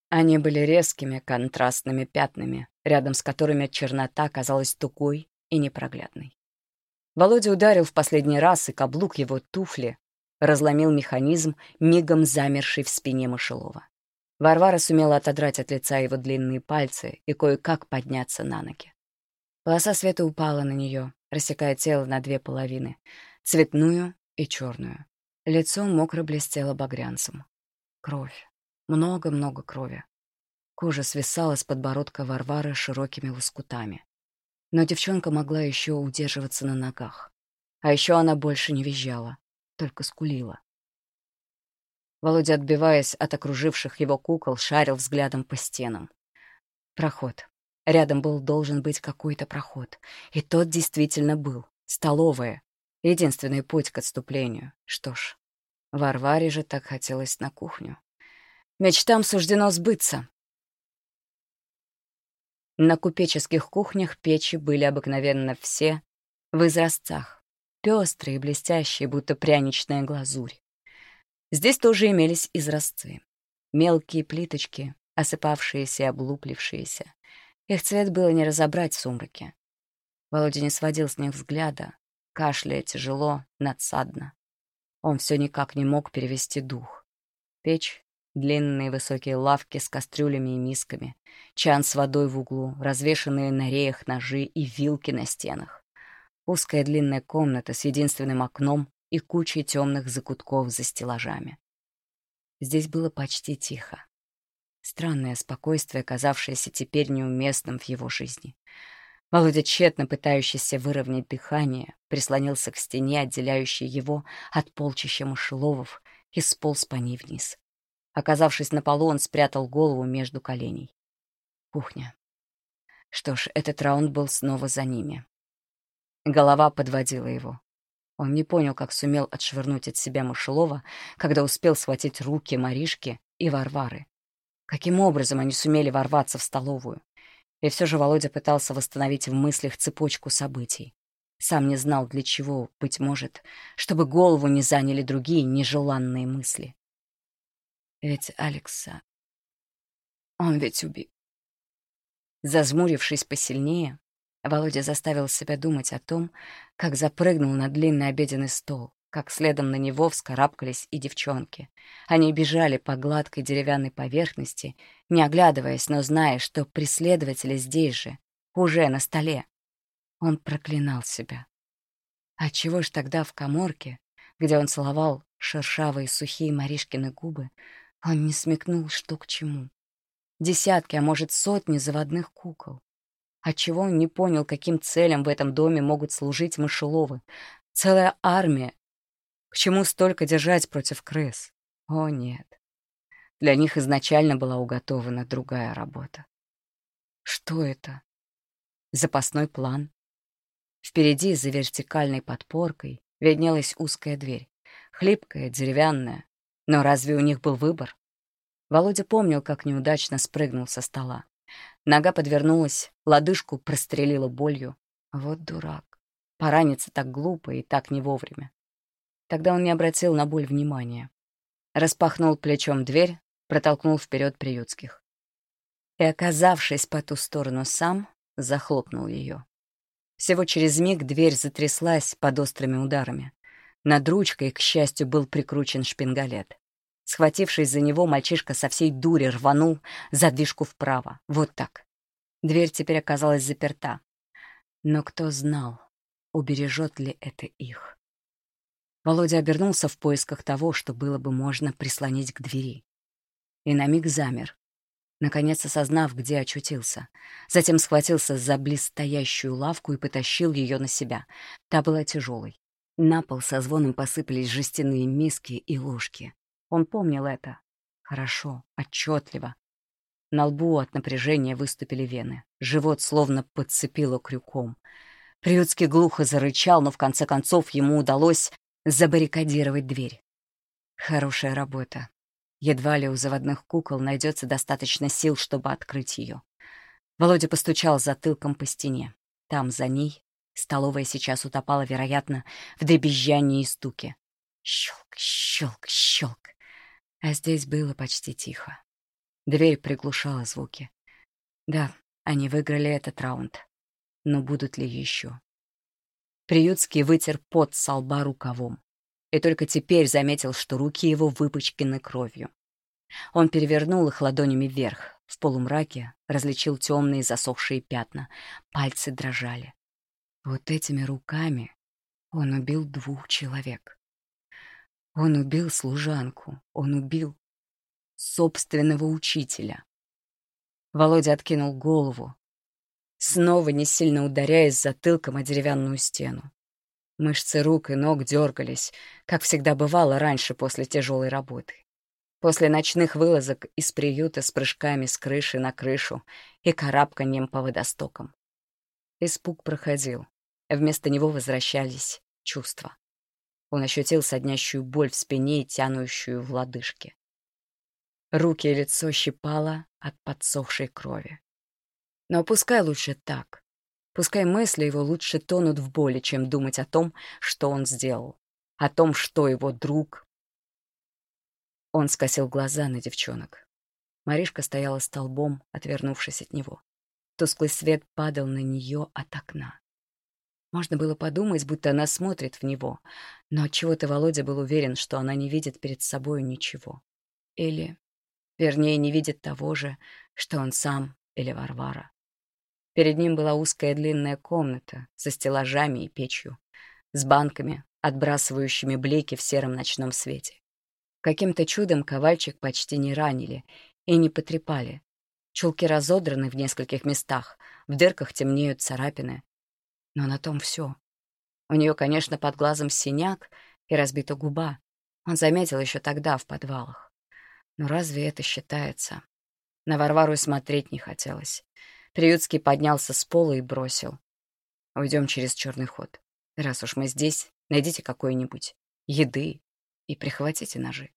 Speaker 1: Они были резкими контрастными пятнами, рядом с которыми чернота казалась тугой и непроглядной. Володя ударил в последний раз, и каблук его туфли разломил механизм, мигом замерший в спине мышелова. Варвара сумела отодрать от лица его длинные пальцы и кое-как подняться на ноги. Полоса света упала на нее, рассекая тело на две половины — цветную и черную. Лицо мокро блестело багрянцем. Кровь. Много-много крови. Кожа свисала с подбородка Варвары широкими лоскутами. Но девчонка могла еще удерживаться на ногах. А еще она больше не визжала, только скулила. Володя, отбиваясь от окруживших его кукол, шарил взглядом по стенам. Проход. Рядом был должен быть какой-то проход. И тот действительно был. Столовая. Единственный путь к отступлению. Что ж, Варваре же так хотелось на кухню. Мечтам суждено сбыться. На купеческих кухнях печи были обыкновенно все в изразцах, пестрые, блестящие, будто пряничная глазурь. Здесь тоже имелись изразцы. Мелкие плиточки, осыпавшиеся и облуплившиеся. Их цвет было не разобрать в сумраке. Володя не сводил с них взгляда, кашляя тяжело, надсадно. Он все никак не мог перевести дух. Печь, длинные высокие лавки с кастрюлями и мисками, чан с водой в углу, развешанные на реях ножи и вилки на стенах. Узкая длинная комната с единственным окном и кучей темных закутков за стеллажами. Здесь было почти тихо. Странное спокойствие, казавшееся теперь неуместным в его жизни. Володя, тщетно пытающийся выровнять дыхание, прислонился к стене, отделяющей его от полчища мышеловов, и сполз по ней вниз. Оказавшись на полу, он спрятал голову между коленей. Кухня. Что ж, этот раунд был снова за ними. Голова подводила его. Он не понял, как сумел отшвырнуть от себя мышелова, когда успел схватить руки Маришки и Варвары. Каким образом они сумели ворваться в столовую? И все же Володя пытался восстановить в мыслях цепочку событий. Сам не знал, для чего, быть может, чтобы голову не заняли другие нежеланные мысли. Ведь Алекса... Он ведь убил. Зазмурившись посильнее, Володя заставил себя думать о том, как запрыгнул на длинный обеденный стол, как следом на него вскарабкались и девчонки. Они бежали по гладкой деревянной поверхности, не оглядываясь, но зная, что преследователи здесь же, уже на столе. Он проклинал себя. Отчего ж тогда в коморке, где он целовал шершавые сухие Маришкины губы, он не смекнул, что к чему? Десятки, а может, сотни заводных кукол. Отчего он не понял, каким целям в этом доме могут служить мышеловы? Целая армия. Чему столько держать против крыс? О, нет. Для них изначально была уготована другая работа. Что это? Запасной план? Впереди, за вертикальной подпоркой, виднелась узкая дверь. Хлипкая, деревянная. Но разве у них был выбор? Володя помнил, как неудачно спрыгнул со стола. Нога подвернулась, лодыжку прострелила болью. Вот дурак. Пораниться так глупо и так не вовремя. Тогда он не обратил на боль внимания. Распахнул плечом дверь, протолкнул вперед приютских. И, оказавшись по ту сторону сам, захлопнул ее. Всего через миг дверь затряслась под острыми ударами. Над ручкой, к счастью, был прикручен шпингалет. Схватившись за него, мальчишка со всей дури рванул задвижку вправо. Вот так. Дверь теперь оказалась заперта. Но кто знал, убережет ли это их? Володя обернулся в поисках того, что было бы можно прислонить к двери. И на миг замер, наконец осознав, где очутился. Затем схватился за близстоящую лавку и потащил ее на себя. Та была тяжелой. На пол со звоном посыпались жестяные миски и ложки. Он помнил это. Хорошо, отчетливо. На лбу от напряжения выступили вены. Живот словно подцепило крюком. Приютский глухо зарычал, но в конце концов ему удалось забаррикадировать дверь. Хорошая работа. Едва ли у заводных кукол найдется достаточно сил, чтобы открыть ее. Володя постучал затылком по стене. Там, за ней, столовая сейчас утопала, вероятно, в дребезжании и стуке. Щелк, щелк, щелк. А здесь было почти тихо. Дверь приглушала звуки. Да, они выиграли этот раунд. Но будут ли еще? Приютский вытер пот со лба рукавом и только теперь заметил, что руки его выпачканы кровью. Он перевернул их ладонями вверх. В полумраке различил темные засохшие пятна. Пальцы дрожали. Вот этими руками он убил двух человек. Он убил служанку, он убил собственного учителя. Володя откинул голову, снова не сильно ударяясь затылком о деревянную стену. Мышцы рук и ног дергались, как всегда бывало раньше после тяжелой работы. После ночных вылазок из приюта с прыжками с крыши на крышу и карабканием по водостокам. Испуг проходил. Вместо него возвращались чувства. Он ощутил соднящую боль в спине и тянущую в лодыжке. Руки и лицо щипало от подсохшей крови. Но пускай лучше так. Пускай мысли его лучше тонут в боли, чем думать о том, что он сделал, о том, что его друг... Он скосил глаза на девчонок. Маришка стояла столбом, отвернувшись от него. Тусклый свет падал на нее от окна. Можно было подумать, будто она смотрит в него, но отчего-то Володя был уверен, что она не видит перед собой ничего. Или, вернее, не видит того же, что он сам или Варвара. Перед ним была узкая длинная комната со стеллажами и печью, с банками, отбрасывающими блики в сером ночном свете. Каким-то чудом ковальчик почти не ранили и не потрепали. Чулки разодраны в нескольких местах, в дырках темнеют царапины. Но на том все. У нее, конечно, под глазом синяк и разбита губа. Он заметил еще тогда в подвалах. Но разве это считается? На Варвару смотреть не хотелось.
Speaker 2: Приютский поднялся с пола и бросил. Уйдем через черный ход. Раз уж мы здесь, найдите какой-нибудь еды и прихватите ножи.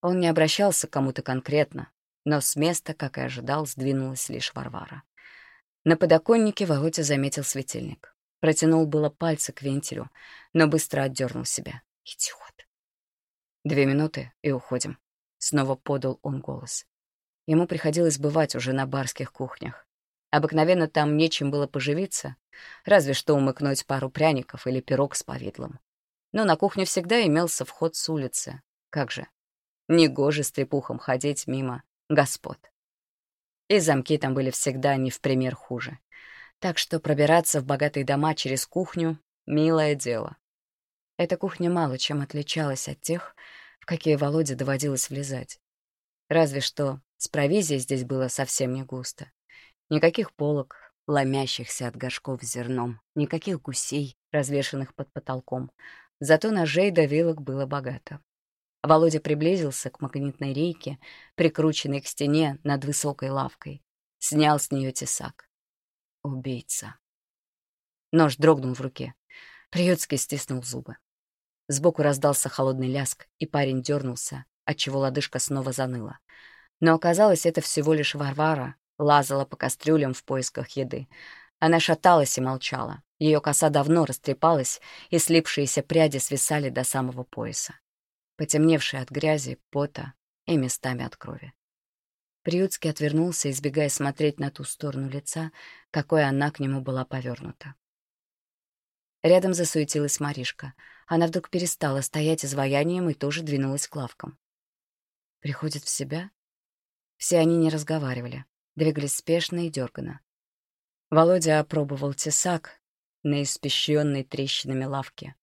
Speaker 2: Он не обращался к кому-то конкретно, но с места, как и ожидал, сдвинулась лишь Варвара. На подоконнике Володя заметил светильник. Протянул было пальцы к вентилю, но быстро отдернул себя. Идиот. Две минуты и уходим. Снова подал он голос. Ему приходилось бывать уже на барских кухнях. Обыкновенно там нечем было поживиться, разве что умыкнуть пару пряников или пирог с повидлом. Но на кухню всегда имелся вход с улицы. Как же? Негоже с трепухом ходить мимо господ. И замки там были всегда не в пример хуже. Так что пробираться в богатые дома через кухню — милое дело. Эта кухня мало чем отличалась от тех, в какие Володе доводилось влезать. Разве что с провизией здесь было совсем не густо. Никаких полок, ломящихся от горшков с зерном, никаких гусей, развешанных под потолком. Зато ножей до вилок было богато. Володя приблизился к магнитной рейке, прикрученной к стене над высокой лавкой. Снял с нее тесак. Убийца. Нож дрогнул в руке. Приютский стиснул зубы. Сбоку раздался холодный ляск, и парень дернулся, отчего лодыжка снова заныла. Но оказалось, это всего лишь Варвара лазала по кастрюлям в поисках еды. Она шаталась и молчала. Ее коса давно растрепалась, и слипшиеся пряди свисали до самого пояса потемневшие от грязи, пота и местами от крови. Приютский отвернулся, избегая смотреть на ту сторону лица, какой она к нему была повернута. Рядом засуетилась Маришка. Она вдруг перестала стоять изваянием и тоже двинулась к лавкам. Приходит в себя? Все они не разговаривали, двигались спешно и дерганно. Володя опробовал тесак на испещренной трещинами лавке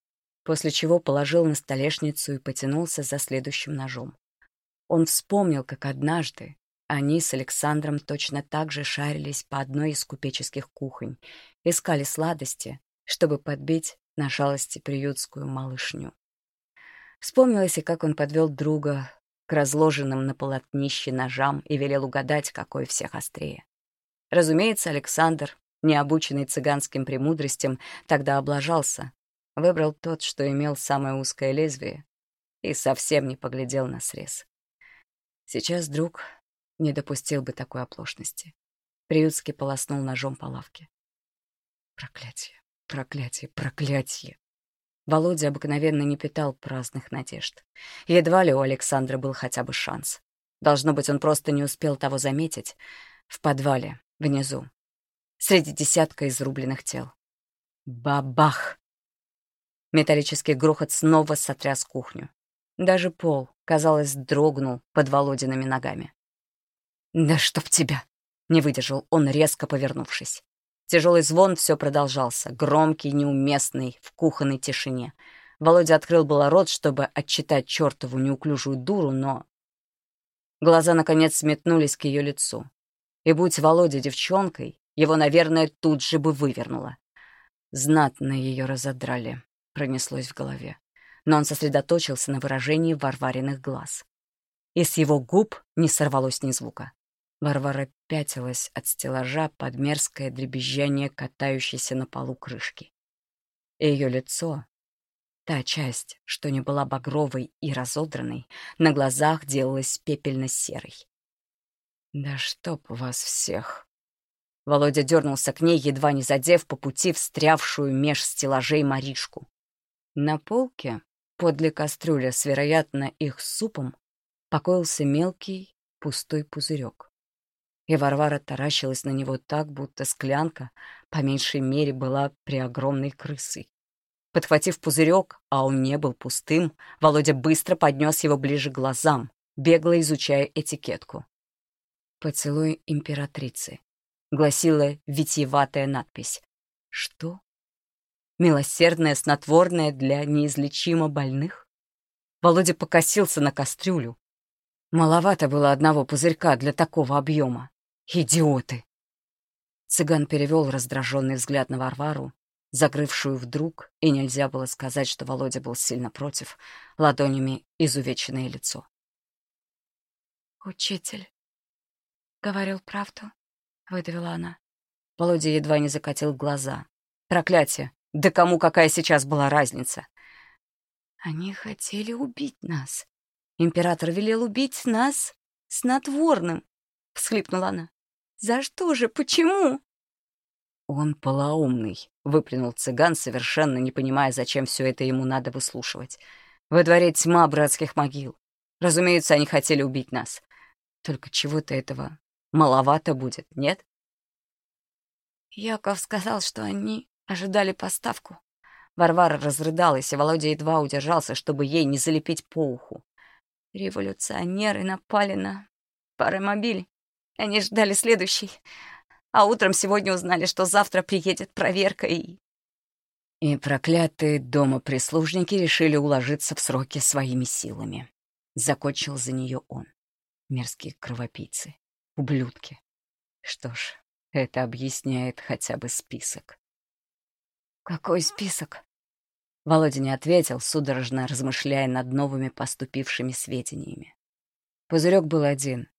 Speaker 2: после чего положил на столешницу и потянулся за следующим ножом. Он вспомнил, как однажды они с Александром точно так же шарились по одной из купеческих кухонь, искали сладости, чтобы подбить на жалости приютскую малышню. Вспомнилось и как он подвел друга к разложенным на полотнище ножам и велел угадать, какой всех острее. Разумеется, Александр, не обученный цыганским премудростям, тогда облажался, Выбрал тот, что имел самое узкое лезвие, и совсем не поглядел на срез. Сейчас друг не допустил бы такой оплошности. Приютский полоснул ножом по лавке. Проклятие, проклятие, проклятие. Володя обыкновенно не питал праздных надежд. Едва ли у Александра был хотя бы шанс. Должно быть, он просто не успел того заметить. В подвале, внизу, среди десятка изрубленных тел. Бабах! Металлический грохот снова сотряс кухню. Даже пол, казалось, дрогнул под Володиными ногами. «Да чтоб тебя!» — не выдержал он, резко повернувшись. Тяжелый звон все продолжался, громкий, неуместный, в кухонной тишине. Володя открыл было рот, чтобы отчитать чертову неуклюжую дуру, но... Глаза, наконец, сметнулись к ее лицу. И будь Володя девчонкой, его, наверное, тут же бы вывернуло. Знатно ее разодрали пронеслось в голове. Но он сосредоточился на выражении Варвариных глаз. И с его губ не сорвалось ни звука. Варвара пятилась от стеллажа под мерзкое дребезжание катающейся на полу крышки. И ее лицо, та часть, что не была багровой и разодранной, на глазах делалась пепельно-серой. «Да чтоб вас всех!» Володя дернулся к ней, едва не задев по пути встрявшую меж стеллажей Маришку. На полке, подле кастрюля с, вероятно, их супом, покоился мелкий пустой пузырек. И Варвара таращилась на него так, будто склянка, по меньшей мере, была при огромной крысой. Подхватив пузырек, а он не был пустым, Володя быстро поднес его ближе к глазам, бегло изучая этикетку. «Поцелуй императрицы», — гласила витиеватая надпись. «Что?» Милосердное снотворное для неизлечимо больных? Володя покосился на кастрюлю. Маловато было одного пузырька для такого объема. Идиоты! Цыган перевел раздраженный взгляд на Варвару, закрывшую вдруг, и нельзя было сказать, что Володя был сильно против, ладонями изувеченное лицо.
Speaker 3: «Учитель говорил правду?»
Speaker 2: — выдавила она. Володя едва не закатил глаза. «Проклятие! Да кому какая сейчас была разница?» «Они хотели убить нас. Император велел убить нас снотворным», — всхлипнула она. «За что же? Почему?»
Speaker 1: «Он полоумный», — выплюнул цыган, совершенно не понимая, зачем все это ему надо выслушивать. «Во дворе тьма братских могил. Разумеется, они хотели убить нас. Только чего-то этого маловато будет, нет?»
Speaker 2: Яков сказал, что они ожидали поставку. Варвара разрыдалась, и Володя едва удержался, чтобы ей не залепить по уху. Революционеры напали на паромобиль. Они ждали следующий. А утром сегодня узнали, что завтра приедет проверка и...
Speaker 1: И проклятые дома прислужники решили уложиться в сроки своими силами. Закончил за нее он. Мерзкие кровопийцы. Ублюдки. Что ж, это объясняет хотя бы список.
Speaker 2: «Какой список?»
Speaker 1: Володя не ответил, судорожно размышляя над новыми поступившими сведениями. Пузырек был один.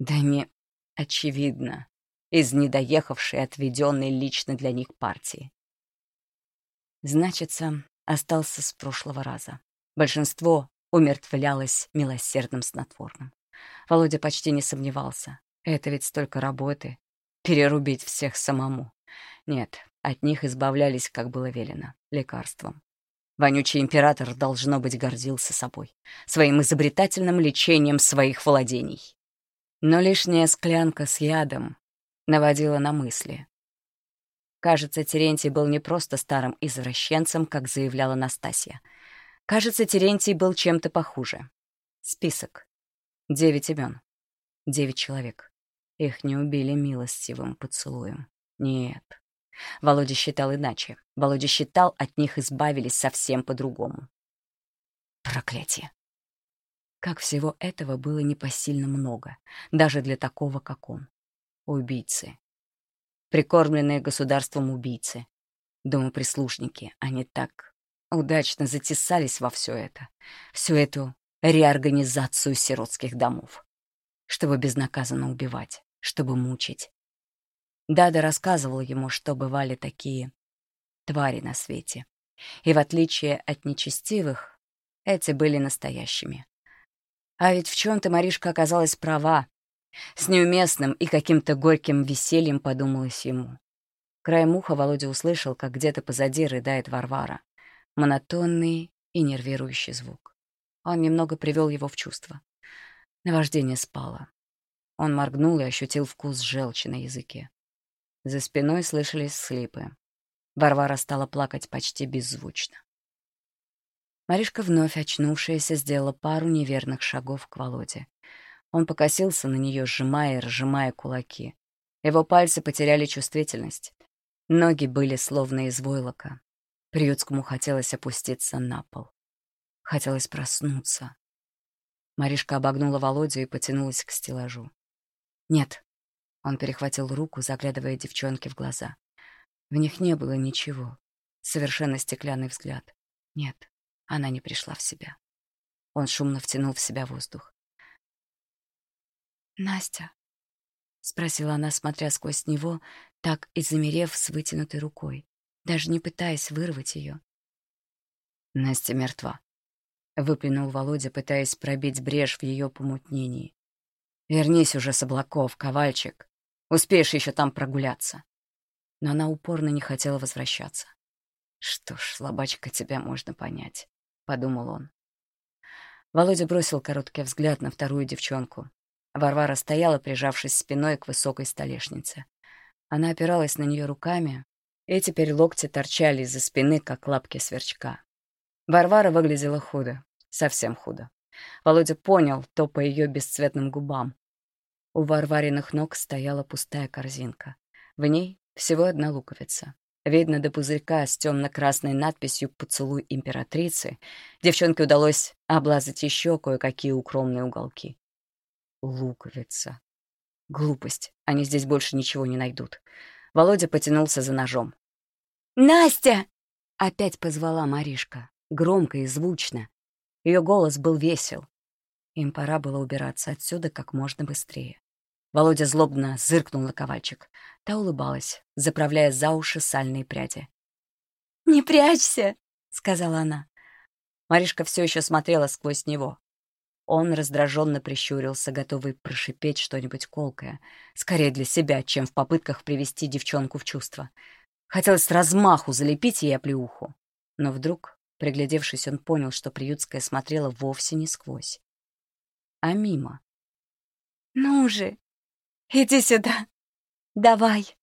Speaker 1: Да не очевидно, из недоехавшей, отведенной лично для них партии. Значится, остался с прошлого раза. Большинство умертвлялось милосердным снотворным. Володя почти не сомневался. Это ведь столько работы. Перерубить всех самому. Нет, от них избавлялись, как было велено, лекарством. Вонючий император, должно быть, гордился собой, своим изобретательным лечением своих владений. Но лишняя склянка с ядом наводила на мысли. Кажется, Терентий был не просто старым извращенцем, как заявляла Настасья. Кажется, Терентий был чем-то похуже. Список. Девять имен. Девять человек. Их не убили милостивым поцелуем. Нет. Володя считал иначе. Володя считал, от них избавились совсем по-другому. Проклятие. Как всего этого было непосильно много, даже для такого, как он. Убийцы. Прикормленные государством убийцы. Домоприслушники. Они так удачно затесались во все это. Всю эту реорганизацию сиротских домов. Чтобы безнаказанно убивать, чтобы мучить, Дада рассказывал ему, что бывали такие твари на свете. И в отличие от нечестивых, эти были настоящими. А ведь в чем-то Маришка оказалась права. С неуместным и каким-то горьким весельем подумалось ему. Краем уха Володя услышал, как где-то позади рыдает Варвара. Монотонный и нервирующий звук. Он немного привел его в чувство. Наваждение спало. Он моргнул и ощутил вкус желчи на языке. За спиной слышались слипы. Варвара стала плакать почти беззвучно. Маришка, вновь очнувшаяся, сделала пару неверных шагов к Володе. Он покосился на нее, сжимая и разжимая кулаки. Его пальцы потеряли чувствительность. Ноги были словно из войлока. Приютскому хотелось опуститься на пол. Хотелось проснуться. Маришка обогнула Володю и потянулась к стеллажу. «Нет», он перехватил руку, заглядывая девчонке в глаза. В них не было ничего. Совершенно стеклянный взгляд. Нет, она не пришла в себя. Он шумно втянул в себя воздух. «Настя?» — спросила она, смотря сквозь него, так и замерев с вытянутой рукой, даже не пытаясь вырвать ее. «Настя мертва», — выплюнул Володя, пытаясь пробить брешь в ее помутнении. «Вернись уже с облаков, ковальчик. Успеешь еще там прогуляться. Но она упорно не хотела возвращаться. «Что ж, слабачка, тебя можно понять», — подумал он. Володя бросил короткий взгляд на вторую девчонку. Варвара стояла, прижавшись спиной к высокой столешнице. Она опиралась на нее руками, и теперь локти торчали из-за спины, как лапки сверчка. Варвара выглядела худо, совсем худо. Володя понял то по ее бесцветным губам, у Варвариных ног стояла пустая корзинка. В ней всего одна луковица. Видно, до пузырька с темно-красной надписью «Поцелуй императрицы» девчонке удалось облазать еще кое-какие укромные уголки. Луковица. Глупость. Они здесь больше ничего не найдут. Володя потянулся за ножом.
Speaker 2: «Настя!»
Speaker 1: — опять позвала Маришка. Громко и звучно. Ее голос был весел. Им пора было убираться отсюда как можно быстрее.
Speaker 2: Володя злобно зыркнул на ковальчик. Та улыбалась, заправляя за уши сальные пряди. «Не прячься!» — сказала она. Маришка все еще смотрела сквозь него. Он раздраженно прищурился, готовый прошипеть что-нибудь колкое, скорее для себя, чем в попытках привести девчонку в чувство. Хотелось с размаху залепить ей оплеуху. Но вдруг, приглядевшись, он понял, что приютская смотрела вовсе не сквозь, а мимо. «Ну же, иди сюда. Давай.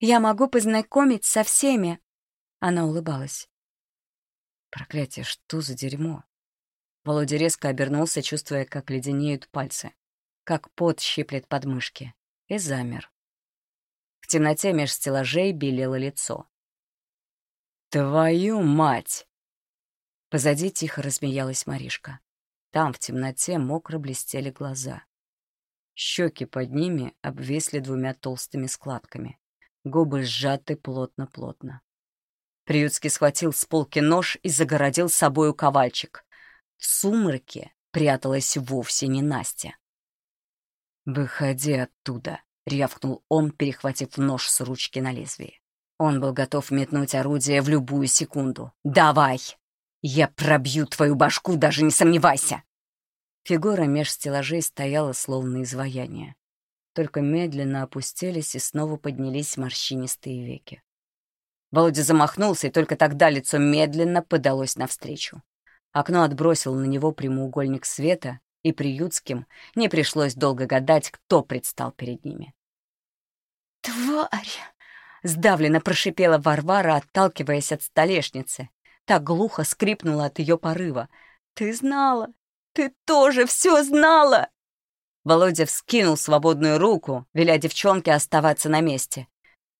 Speaker 2: Я могу познакомить со всеми». Она улыбалась. Проклятие, что за дерьмо? Володя резко обернулся, чувствуя, как леденеют пальцы, как пот щиплет подмышки, и замер. В темноте меж стеллажей белело лицо. «Твою мать!» Позади тихо рассмеялась Маришка. Там, в темноте, мокро блестели глаза. Щеки под ними обвисли двумя толстыми складками. Губы сжаты плотно-плотно. Приютский схватил с полки нож и загородил собою ковальчик. В сумраке пряталась вовсе не Настя. «Выходи оттуда», — рявкнул он, перехватив нож с ручки на лезвие. Он был готов метнуть орудие в любую секунду. «Давай! Я пробью твою башку, даже не сомневайся!» Фигура меж стеллажей стояла словно изваяние. Только медленно опустились и снова поднялись морщинистые веки. Володя замахнулся, и только тогда лицо медленно подалось навстречу. Окно отбросило на него прямоугольник света, и приютским не пришлось долго гадать, кто предстал перед ними. «Тварь!» — сдавленно прошипела Варвара, отталкиваясь от столешницы. Так глухо скрипнула от ее порыва. «Ты знала! Ты тоже все знала!» Володя вскинул свободную руку, веля девчонке оставаться на месте.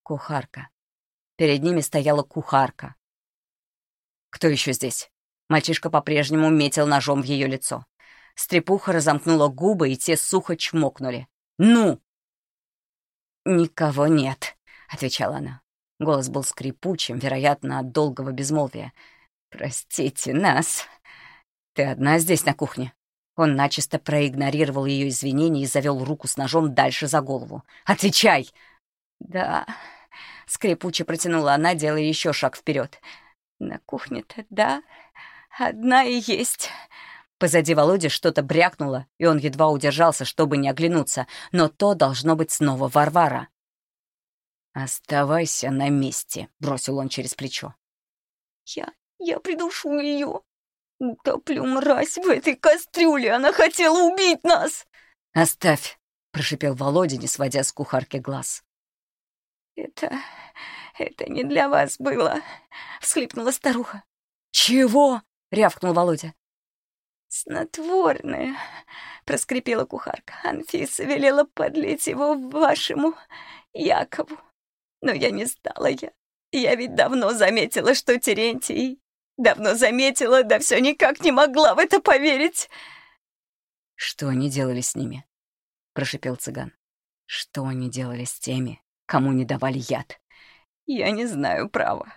Speaker 2: Кухарка. Перед ними стояла кухарка. «Кто еще здесь?» Мальчишка по-прежнему метил ножом в ее лицо. Стрепуха разомкнула губы, и те сухо чмокнули. «Ну!» «Никого нет», — отвечала она. Голос был скрипучим, вероятно, от долгого безмолвия. «Простите нас. Ты одна здесь на кухне?» Он начисто проигнорировал ее извинения и завел руку с ножом дальше за голову. «Отвечай!» «Да...» — скрипуче протянула она, делая еще шаг вперед. «На кухне-то, да, одна и есть». Позади Володи что-то брякнуло, и он едва удержался, чтобы не оглянуться, но то должно быть снова Варвара. «Оставайся на месте», — бросил он через плечо. «Я... я придушу ее. Утоплю мразь в этой кастрюле, она хотела убить нас!» «Оставь», — прошипел Володя, не сводя с кухарки глаз. «Это... это не для вас было», — всхлипнула старуха. «Чего?» — рявкнул Володя. «Снотворное», — проскрипела кухарка. «Анфиса велела подлить его вашему Якову. Но я не стала я. Я ведь давно заметила, что Терентий... Давно заметила, да все никак не могла в это поверить». «Что они делали с ними?» — прошипел цыган. «Что они делали с теми, кому не давали яд?» «Я не знаю, право.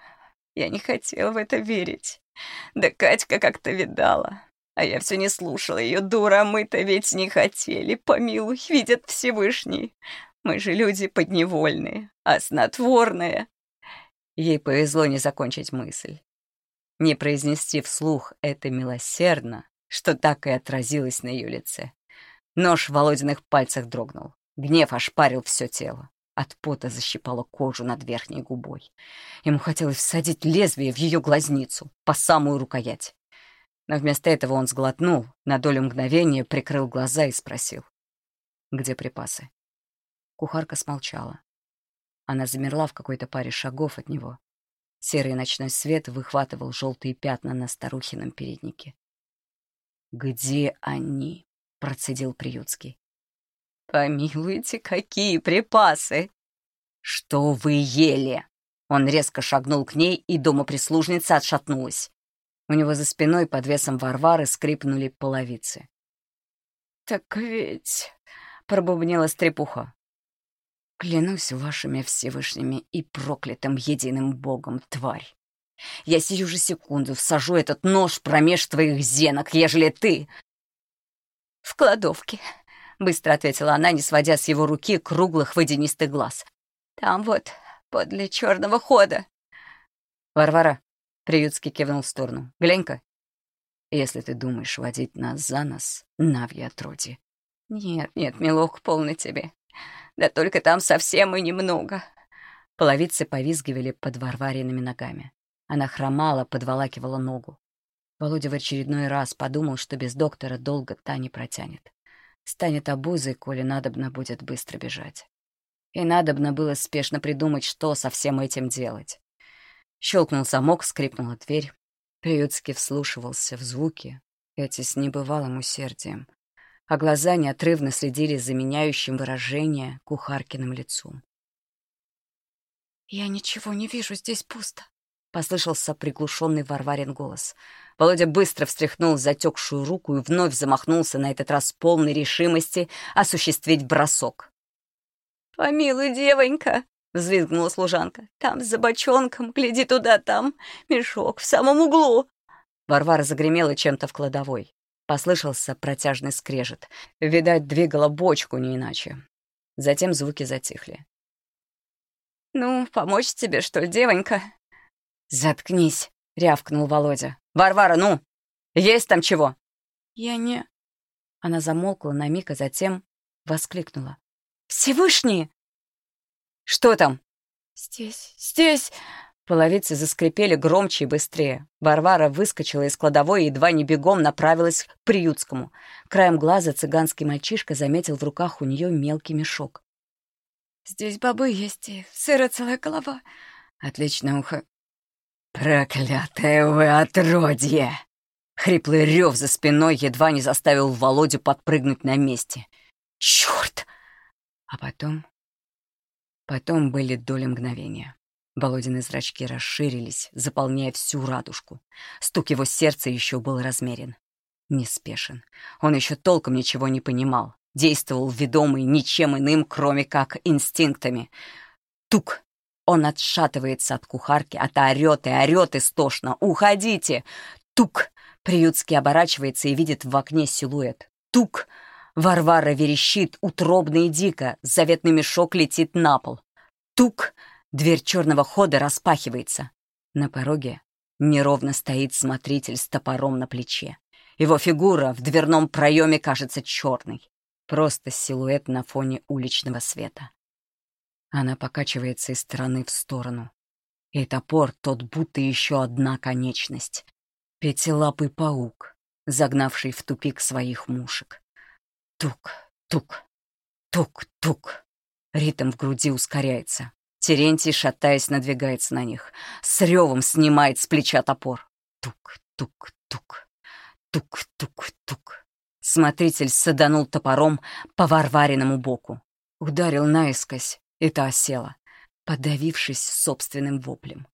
Speaker 2: Я не хотела в это верить. Да Катька как-то видала. А я все не слушала ее, дура, мы-то ведь не хотели, помилуй, видят Всевышний. Мы же люди подневольные, а снотворные. Ей повезло не закончить мысль. Не произнести вслух это милосердно, что так и отразилось на ее лице. Нож в Володиных пальцах дрогнул. Гнев ошпарил все тело. От пота защипала кожу над верхней губой. Ему хотелось всадить лезвие в ее глазницу, по самую рукоять. Но вместо этого он сглотнул, на долю мгновения прикрыл глаза и спросил. «Где припасы?» Кухарка смолчала. Она замерла в какой-то паре шагов от него. Серый ночной свет выхватывал желтые пятна на старухином переднике. «Где они?» — процедил Приютский. «Помилуйте, какие припасы!» «Что вы ели?» Он резко шагнул к ней, и дома прислужница отшатнулась. У него за спиной под весом Варвары скрипнули половицы. «Так ведь...» — пробубнила стрепуха. «Клянусь вашими Всевышними и проклятым единым Богом, тварь! Я сию же секунду всажу этот нож промеж твоих зенок, ежели ты...» «В кладовке», — быстро ответила она, не сводя с его руки круглых водянистых глаз. «Там вот, подле черного хода».
Speaker 1: «Варвара», — Приютский кивнул в сторону, — «глянь-ка, если ты думаешь водить нас за нос, навья отродье».
Speaker 2: «Нет, нет, милок, полный тебе. Да только там совсем и немного».
Speaker 1: Половицы повизгивали под Варвариными ногами. Она хромала, подволакивала ногу. Володя в очередной раз подумал, что без доктора долго та не протянет. Станет обузой, коли надобно будет быстро бежать. И надобно было спешно придумать, что со всем этим делать. Щелкнул замок, скрипнула дверь. Приютский вслушивался в звуки, эти с небывалым усердием, а глаза неотрывно следили за меняющим выражение кухаркиным лицом.
Speaker 2: «Я ничего не вижу, здесь пусто», — послышался приглушенный Варварин голос.
Speaker 1: Володя быстро встряхнул затекшую руку и вновь замахнулся на этот раз полной решимости осуществить бросок.
Speaker 2: «Помилуй, девонька!» — взвизгнула служанка. «Там, за бочонком, гляди туда, там, мешок, в самом углу!»
Speaker 1: Варвара загремела чем-то в кладовой. Послышался протяжный скрежет. Видать, двигала бочку не иначе. Затем звуки затихли.
Speaker 2: «Ну, помочь тебе, что ли, девонька?»
Speaker 1: «Заткнись!» — рявкнул Володя. «Варвара, ну! Есть там чего?»
Speaker 2: «Я не...»
Speaker 1: Она замолкла на миг, а затем воскликнула.
Speaker 2: «Всевышний!»
Speaker 1: «Что там?»
Speaker 2: «Здесь, здесь...»
Speaker 1: Половицы заскрипели громче и быстрее. Варвара выскочила из кладовой и едва не бегом направилась к Приютскому. Краем глаза цыганский мальчишка заметил в руках у нее мелкий мешок.
Speaker 2: «Здесь бобы есть и сыра целая голова».
Speaker 1: «Отлично ухо. «Проклятое вы отродье!» Хриплый рев за спиной едва не заставил Володю подпрыгнуть на месте. «Чёрт!» А потом... Потом были доли мгновения. Володины зрачки расширились, заполняя всю радужку. Стук его сердца еще был размерен. Неспешен. Он еще толком ничего не понимал. Действовал ведомый ничем иным, кроме как инстинктами. Тук! Он отшатывается от кухарки, а та орёт и орёт истошно. «Уходите!» Тук! Приютский оборачивается и видит в окне силуэт. Тук! Варвара верещит утробно и дико. Заветный мешок летит на пол. Тук! Дверь черного хода распахивается. На пороге неровно стоит смотритель с топором на плече. Его фигура в дверном проеме кажется черной. Просто силуэт на фоне уличного света. Она покачивается из стороны в сторону. И топор тот будто еще одна конечность. Пятилапый паук, загнавший в тупик своих мушек. Тук, тук, тук, тук. Ритм в груди ускоряется. Терентий, шатаясь, надвигается на них. С ревом снимает с плеча топор. Тук, тук, тук, тук, тук, тук. Смотритель саданул топором по Варвариному боку. Ударил наискось, и та села, подавившись собственным воплем.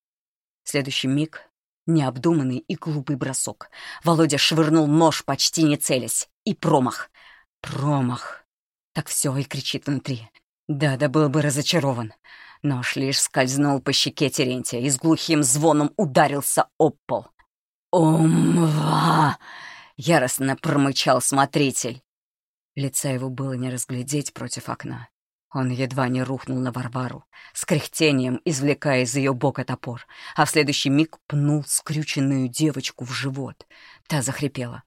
Speaker 1: Следующий миг — необдуманный и глупый бросок. Володя швырнул нож, почти не целясь. И промах. Промах. Так все и кричит внутри. Да, да был бы разочарован. Нож лишь скользнул по щеке Терентия и с глухим звоном ударился об пол. «Умва!» — яростно промычал смотритель. Лица его было не разглядеть против окна. Он едва не рухнул на Варвару, с кряхтением извлекая из ее бока топор, а в следующий миг пнул скрюченную девочку в живот. Та захрипела.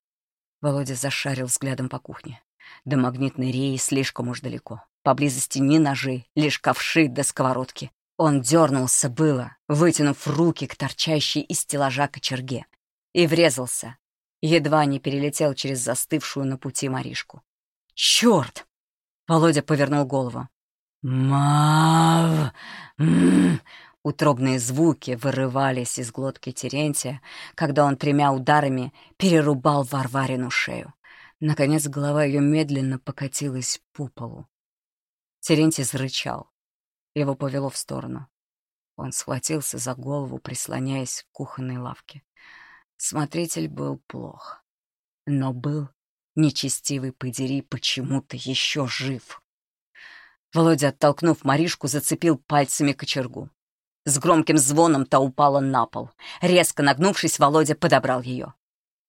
Speaker 1: Володя зашарил взглядом по кухне. До магнитной реи слишком уж далеко. Поблизости ни ножи, лишь ковши до сковородки. Он дернулся было, вытянув руки к торчащей из стеллажа кочерге, и врезался. Едва не перелетел через застывшую на пути Маришку. «Черт!» Володя повернул голову. «Мав! М Утробные звуки вырывались из глотки Терентия, когда он тремя ударами перерубал Варварину шею. Наконец голова ее медленно покатилась по полу. Терентий зарычал. Его повело в сторону. Он схватился за голову, прислоняясь к кухонной лавке. Смотритель был плох, но был Нечестивый подери почему-то еще жив. Володя, оттолкнув Маришку, зацепил пальцами кочергу. С громким звоном та упала на пол. Резко нагнувшись, Володя подобрал ее.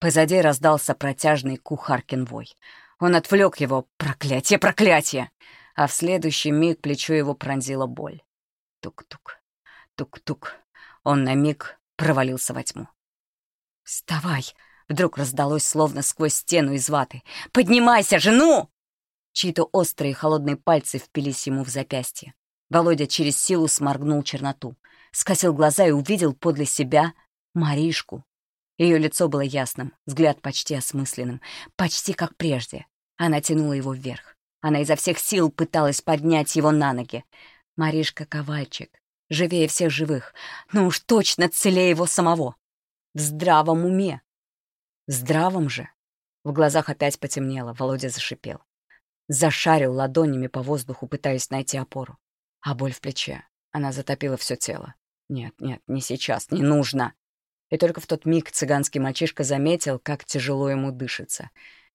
Speaker 1: Позади раздался протяжный кухаркин вой.
Speaker 2: Он отвлек его. Проклятие, проклятие! А в следующий миг плечо его пронзила боль. Тук-тук, тук-тук. Он на миг провалился во тьму. «Вставай!» — вдруг раздалось, словно сквозь стену из ваты. «Поднимайся, жену!» Чьи-то острые холодные пальцы впились ему в запястье. Володя через силу сморгнул черноту, скосил глаза и увидел подле себя Маришку. Ее лицо было ясным, взгляд почти осмысленным, почти как прежде. Она тянула его вверх. Она изо всех сил пыталась поднять его на ноги. Маришка Ковальчик, живее всех живых, но уж точно целее его самого. В здравом уме. В здравом же. В глазах опять потемнело, Володя зашипел. Зашарил ладонями по воздуху, пытаясь найти опору. А боль в плече. Она затопила все тело. Нет, нет, не сейчас, не нужно. И только в тот миг цыганский мальчишка заметил, как тяжело ему дышится.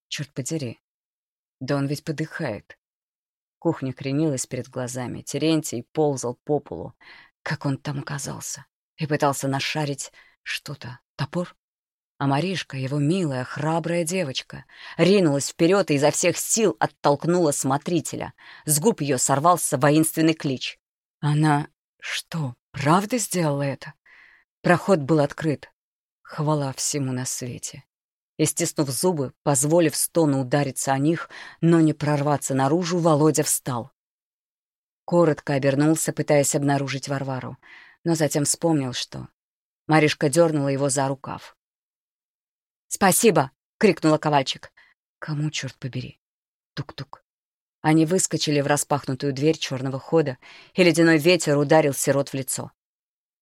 Speaker 2: Черт подери. Да он ведь подыхает. Кухня кренилась перед глазами. Терентий ползал по полу. Как он там оказался? И пытался нашарить что-то. Топор? А Маришка, его милая, храбрая девочка, ринулась вперед и изо всех сил оттолкнула смотрителя. С губ ее сорвался воинственный клич. Она что, правда сделала это? Проход был открыт. Хвала всему на свете. И, стиснув зубы, позволив стону удариться о них, но не прорваться наружу, Володя встал. Коротко обернулся, пытаясь обнаружить Варвару, но затем вспомнил, что... Маришка дернула его за рукав. «Спасибо!» — крикнула Ковальчик. «Кому, черт побери?» Тук-тук. Они выскочили в распахнутую дверь черного хода, и ледяной ветер ударил сирот в лицо.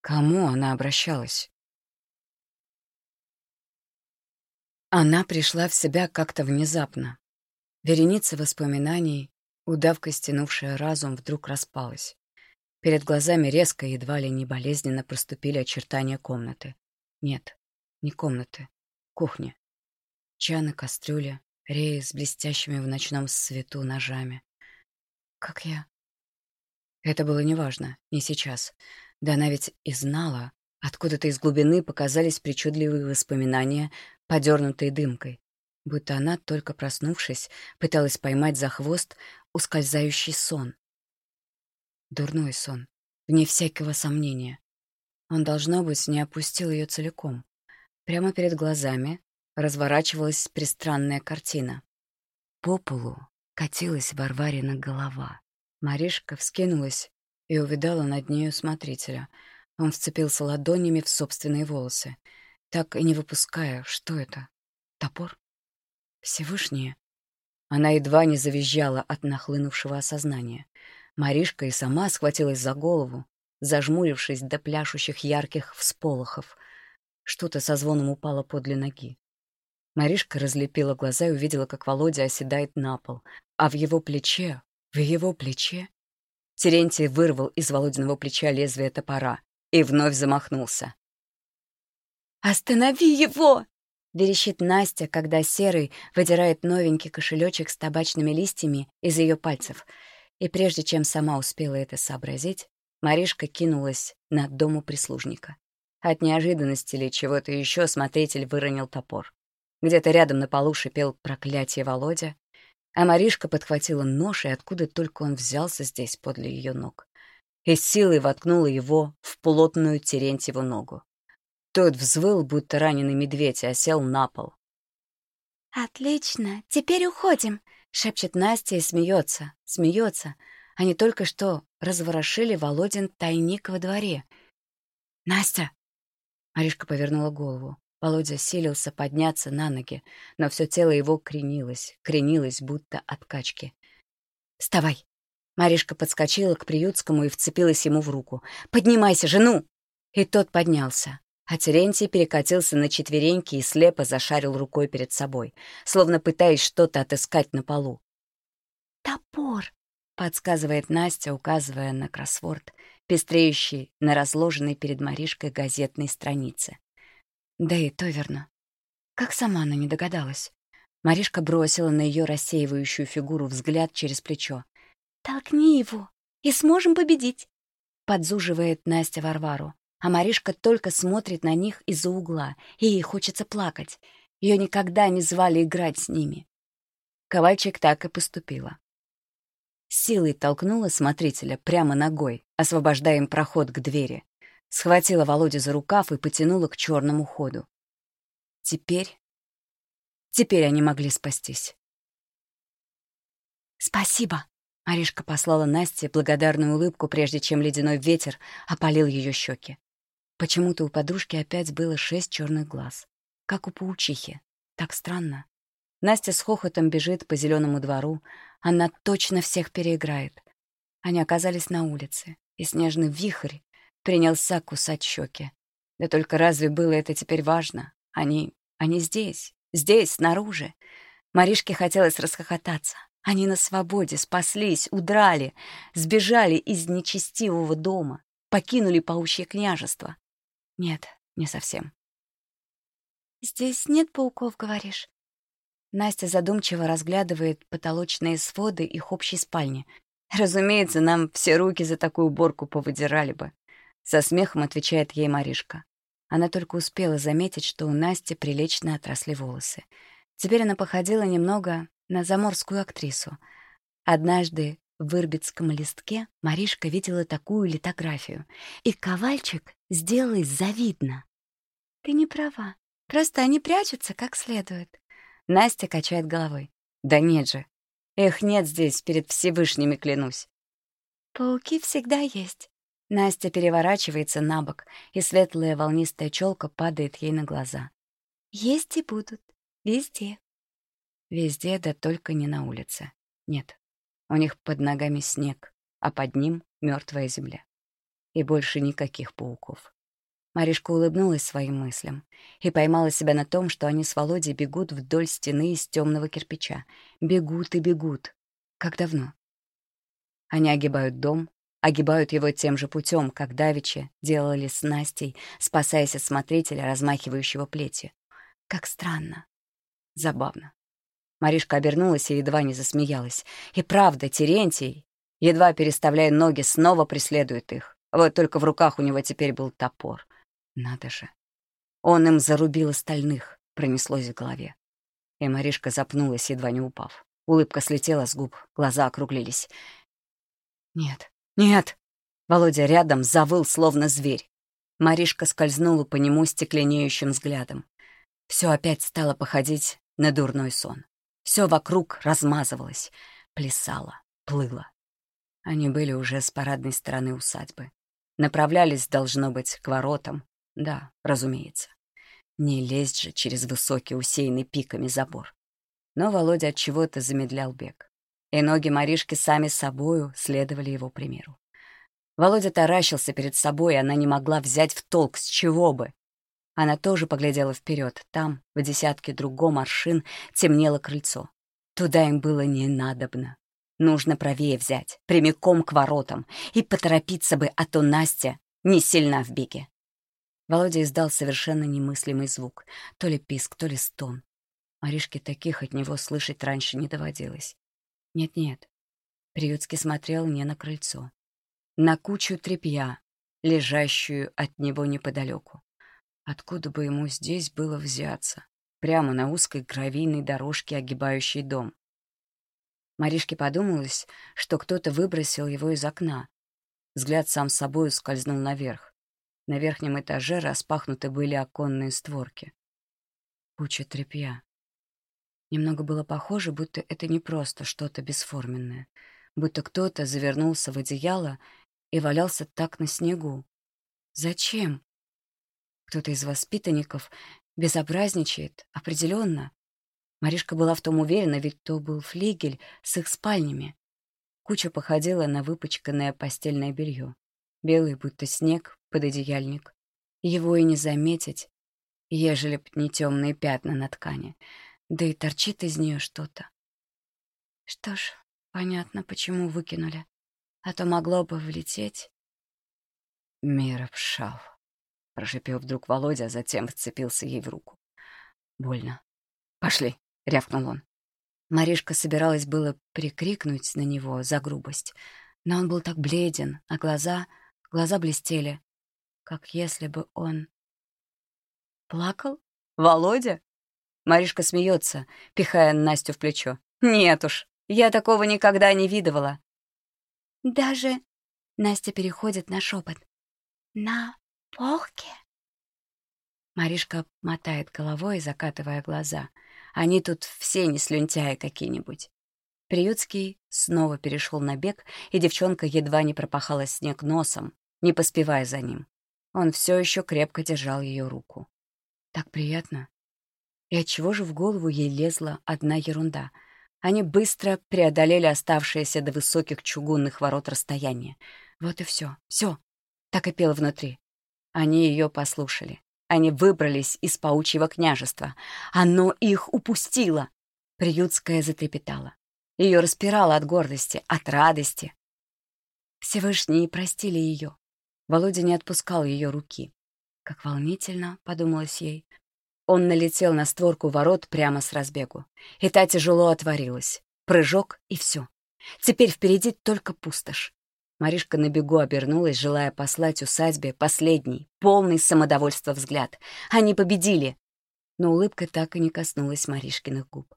Speaker 2: Кому она обращалась? Она пришла в себя как-то внезапно. Вереница воспоминаний, удавка, стянувшая разум, вдруг распалась. Перед глазами резко, едва ли не болезненно проступили очертания комнаты. Нет, не комнаты, кухня. Чаны, кастрюля, реи с блестящими в ночном свету ножами. Как я? Это было неважно, не сейчас. Да она ведь и знала. Откуда-то из глубины показались причудливые воспоминания, подернутые дымкой. Будто она, только проснувшись, пыталась поймать за хвост ускользающий сон. Дурной сон, вне всякого сомнения. Он, должно быть, не опустил ее целиком. Прямо перед глазами разворачивалась пристранная картина. По полу катилась Варварина голова. Маришка вскинулась и увидала над нею смотрителя. Он вцепился ладонями в собственные волосы, так и не выпуская, что это? Топор? Всевышнее. Она едва не завизжала от нахлынувшего осознания. Маришка и сама схватилась за голову, зажмурившись до пляшущих ярких всполохов. Что-то со звоном упало подле ноги. Маришка разлепила глаза и увидела, как Володя оседает на пол, а в его плече, в его плече Терентий вырвал из Володиного плеча лезвие топора и вновь замахнулся. «Останови его!» — верещит Настя, когда Серый выдирает новенький кошелечек с табачными листьями из ее пальцев. И прежде чем сама успела это сообразить, Маришка кинулась на дому прислужника. От неожиданности или чего-то еще смотритель выронил топор. Где-то рядом на полу шипел проклятие Володя, а Маришка подхватила нож, и откуда только он взялся здесь подле ее ног. И силой воткнула его в плотную Терентьеву ногу. Тот взвыл, будто раненый медведь, и осел на пол.
Speaker 3: «Отлично, теперь уходим», — шепчет Настя и смеется, смеется. Они только что разворошили Володин тайник во дворе. «Настя!» Маришка повернула голову. Володя силился подняться на ноги, но все тело его кренилось, кренилось, будто от качки. «Вставай!» Маришка подскочила к приютскому и вцепилась ему в руку. «Поднимайся, жену!» И тот поднялся. А Терентий перекатился на четвереньки и слепо зашарил рукой перед собой, словно пытаясь что-то отыскать на полу. «Топор!»
Speaker 2: — подсказывает Настя, указывая на кроссворд, пестреющий на разложенной перед Маришкой газетной странице. Да и то верно. Как сама она не догадалась. Маришка бросила на ее рассеивающую фигуру взгляд через плечо.
Speaker 3: «Толкни его, и сможем победить!»
Speaker 2: Подзуживает Настя Варвару, а Маришка только смотрит на них из-за угла, и ей хочется плакать. Ее никогда не звали играть с ними. Ковальчик так и поступила. Силой толкнула смотрителя прямо ногой, освобождая им проход к двери. Схватила Володю за рукав и потянула к черному ходу. Теперь... Теперь они могли спастись.
Speaker 3: «Спасибо!»
Speaker 2: — Аришка послала Насте благодарную улыбку, прежде чем ледяной ветер опалил ее щеки. Почему-то у подружки опять было шесть черных глаз, как у паучихи. Так странно. Настя с хохотом бежит по зеленому двору. Она точно всех переиграет. Они оказались на улице, и снежный вихрь принялся кусать щеки. Да только разве было это теперь важно? Они... они здесь, здесь, снаружи. Маришке хотелось расхохотаться. Они на свободе, спаслись, удрали, сбежали из нечестивого дома, покинули паучье княжество. Нет, не совсем.
Speaker 3: «Здесь нет пауков, говоришь?»
Speaker 2: Настя задумчиво разглядывает потолочные своды их общей спальни. «Разумеется, нам все руки за такую уборку повыдирали бы», — со смехом отвечает ей Маришка. Она только успела заметить, что у Насти прилично отросли волосы. Теперь она походила немного на заморскую актрису. Однажды в Ирбитском листке Маришка видела такую литографию, и Ковальчик сделалось завидно.
Speaker 3: «Ты не права. Просто они прячутся как следует».
Speaker 2: Настя качает головой. «Да нет же. Эх, нет здесь, перед Всевышними клянусь».
Speaker 3: «Пауки всегда есть».
Speaker 2: Настя переворачивается на бок, и светлая волнистая челка падает ей на глаза.
Speaker 3: «Есть и будут. Везде».
Speaker 2: Везде, да только не на улице. Нет. У них под ногами снег, а под ним мертвая земля. И больше никаких пауков. Маришка улыбнулась своим мыслям и поймала себя на том, что они с Володей бегут вдоль стены из темного кирпича. Бегут и бегут. Как давно? Они огибают дом, огибают его тем же путем, как Давичи делали с Настей, спасаясь от смотрителя, размахивающего плетью. Как странно. Забавно. Маришка обернулась и едва не засмеялась. И правда, Терентий, едва переставляя ноги, снова преследует их. Вот только в руках у него теперь был топор. Надо же. Он им зарубил остальных, пронеслось в голове. И Маришка запнулась, едва не упав. Улыбка слетела с губ, глаза округлились. «Нет, нет!» Володя рядом завыл, словно зверь. Маришка скользнула по нему стекленеющим взглядом. Все опять стало походить на дурной сон. Все вокруг размазывалось, плясало, плыло. Они были уже с парадной стороны усадьбы. Направлялись, должно быть, к воротам, да, разумеется. Не лезть же через высокий, усеянный пиками забор. Но Володя от чего-то замедлял бег. И ноги Маришки сами собою следовали его примеру. Володя таращился перед собой, и она не могла взять в толк, с чего бы. Она тоже поглядела вперед. Там, в десятке другом аршин, темнело крыльцо. Туда им было не надобно. Нужно правее взять, прямиком к воротам, и поторопиться бы, а то Настя не сильна в беге. Володя издал совершенно немыслимый звук. То ли писк, то ли стон. Маришке таких от него слышать раньше не доводилось. Нет-нет. Приютский смотрел не на крыльцо. На кучу тряпья, лежащую от него неподалеку. Откуда бы ему здесь было взяться? Прямо на узкой гравийной дорожке, огибающей дом. Маришке подумалось, что кто-то выбросил его из окна. Взгляд сам собой скользнул наверх. На верхнем этаже распахнуты были оконные створки. Куча тряпья. Немного было похоже, будто это не просто что-то бесформенное, будто кто-то завернулся в одеяло и валялся так на снегу. Зачем? Кто-то из воспитанников безобразничает, определенно. Маришка была в том уверена, ведь то был флигель с их спальнями. Куча походила на выпачканное постельное белье. Белый, будто снег, пододеяльник. Его и не заметить, ежели б не темные пятна на ткани. Да и торчит из нее что-то. Что ж, понятно, почему выкинули. А то могло бы влететь. «Миропшал», — прошипел вдруг Володя, а затем вцепился ей в руку. «Больно. Пошли», — рявкнул он. Маришка собиралась было прикрикнуть на него за грубость, но он был так бледен, а глаза, глаза блестели, как если бы он... Плакал? Володя? Маришка смеется, пихая Настю в плечо. Нет уж, я такого никогда не видывала.
Speaker 3: Даже Настя переходит на шепот. На полке. Маришка мотает головой, закатывая глаза. Они тут все не слюнтяи какие-нибудь. Приютский снова перешел на бег, и девчонка едва не пропахала снег носом, не поспевая за ним. Он все еще крепко держал ее руку. Так приятно. И отчего же в голову ей лезла одна ерунда? Они быстро преодолели оставшееся до высоких чугунных ворот расстояние. Вот и все, все. Так и пел внутри. Они ее послушали. Они выбрались из паучьего княжества. Оно их упустило. Приютская затрепетала. Ее распирало от гордости, от радости. Всевышние простили ее. Володя не отпускал ее руки. Как волнительно, — подумалось ей. Он налетел на створку ворот прямо с разбегу. И та тяжело отворилась. Прыжок — и все. Теперь впереди только пустошь. Маришка на бегу обернулась, желая послать усадьбе последний, полный самодовольства взгляд. Они победили! Но улыбка так и не коснулась Маришкиных губ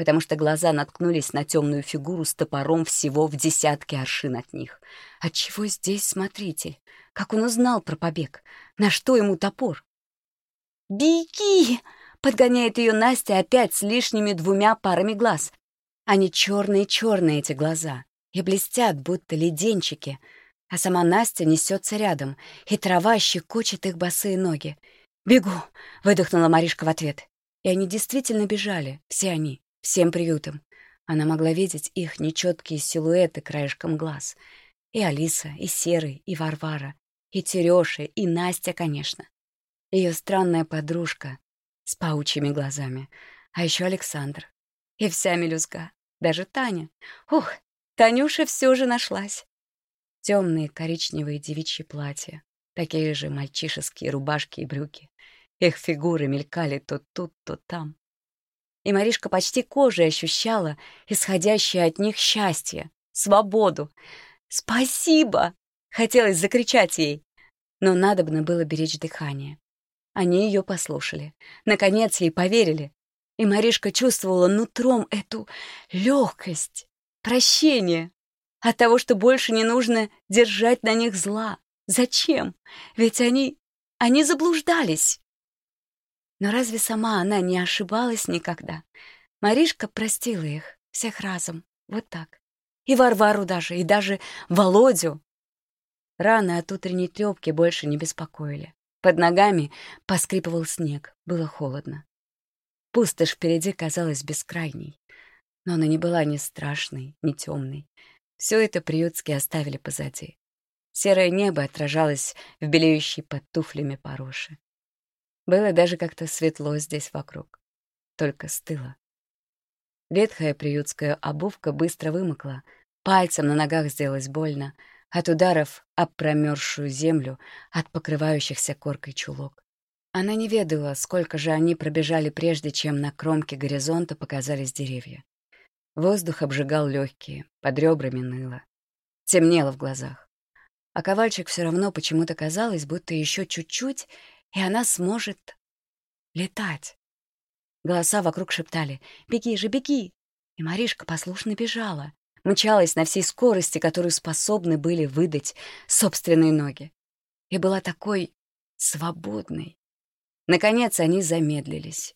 Speaker 3: потому что глаза наткнулись на темную фигуру с топором всего в десятке аршин от них. Отчего здесь смотритель? Как он узнал про побег? На что ему топор? «Беги!» — подгоняет ее Настя опять с лишними двумя парами глаз. Они черные-черные, эти глаза, и блестят, будто леденчики. А сама Настя несется рядом, и трава щекочет их босые ноги. «Бегу!» — выдохнула Маришка в ответ. И они действительно бежали, все они всем приютом. Она могла видеть их нечеткие силуэты краешком глаз. И Алиса, и Серый, и Варвара, и Терёша, и Настя, конечно. Ее странная подружка с паучьими глазами. А еще Александр. И вся мелюзга. Даже Таня. Ух, Танюша все же нашлась. Темные коричневые девичьи платья. Такие же мальчишеские рубашки и брюки. Их фигуры мелькали то тут, то там и Маришка почти кожей ощущала исходящее от них счастье, свободу. «Спасибо!» — хотелось закричать ей, но надобно было беречь дыхание. Они ее послушали. Наконец ей поверили. И Маришка чувствовала нутром эту легкость, прощение от того, что больше не нужно держать на них зла. Зачем? Ведь они... они заблуждались. Но разве сама она не ошибалась никогда? Маришка простила их, всех разом, вот так. И Варвару даже, и даже Володю. Раны от утренней трёпки больше не беспокоили. Под ногами поскрипывал снег, было холодно. Пустошь впереди казалась бескрайней, но она не была ни страшной, ни темной. Все это приютские оставили позади. Серое небо отражалось в белеющей под туфлями пороши. Было даже как-то светло здесь вокруг. Только стыло. Ветхая приютская обувка быстро вымокла, пальцем на ногах сделалось больно, от ударов об промерзшую землю, от покрывающихся коркой чулок. Она не ведала, сколько же они пробежали прежде, чем на кромке горизонта показались деревья. Воздух обжигал легкие, под ребрами ныло. Темнело в глазах. А ковальчик все равно почему-то казалось, будто еще чуть-чуть, и она сможет летать. Голоса вокруг шептали «Беги же, беги!» И Маришка послушно бежала, мчалась на всей скорости, которую способны были выдать собственные ноги. И была такой свободной. Наконец они замедлились.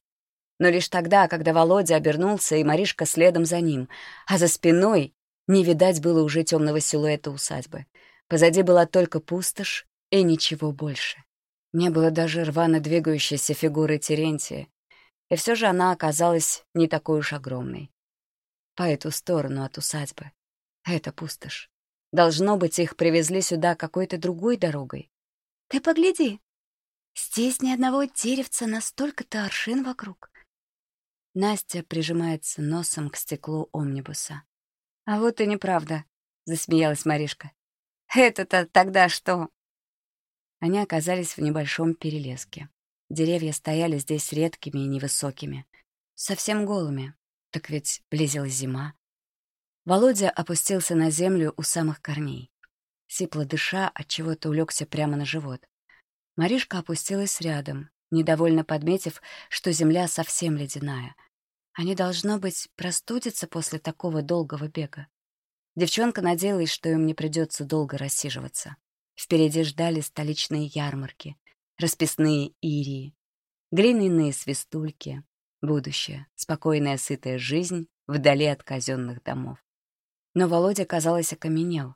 Speaker 3: Но лишь тогда, когда Володя обернулся, и Маришка следом за ним, а за спиной не видать было уже темного силуэта усадьбы. Позади была только пустошь и ничего больше. Не было даже рвано двигающейся фигуры Терентия, и все же она оказалась не такой уж огромной. По эту сторону от усадьбы. Это пустошь. Должно быть, их привезли сюда какой-то другой дорогой. Ты погляди. Здесь ни одного деревца на столько-то аршин вокруг.
Speaker 2: Настя прижимается носом к стеклу омнибуса. «А вот и неправда», — засмеялась Маришка. «Это-то тогда что?» Они оказались в небольшом перелеске. Деревья стояли здесь редкими и невысокими. Совсем голыми. Так ведь близилась зима. Володя опустился на землю у самых корней. Сипло дыша, от чего то улегся прямо на живот. Маришка опустилась рядом, недовольно подметив, что земля совсем ледяная.
Speaker 3: Они, должно быть, простудятся после такого долгого бега. Девчонка надеялась, что им не придется долго рассиживаться. Впереди ждали столичные ярмарки, расписные ирии, глиняные свистульки, будущее, спокойная сытая жизнь вдали от казенных домов. Но Володя, казалось, окаменел.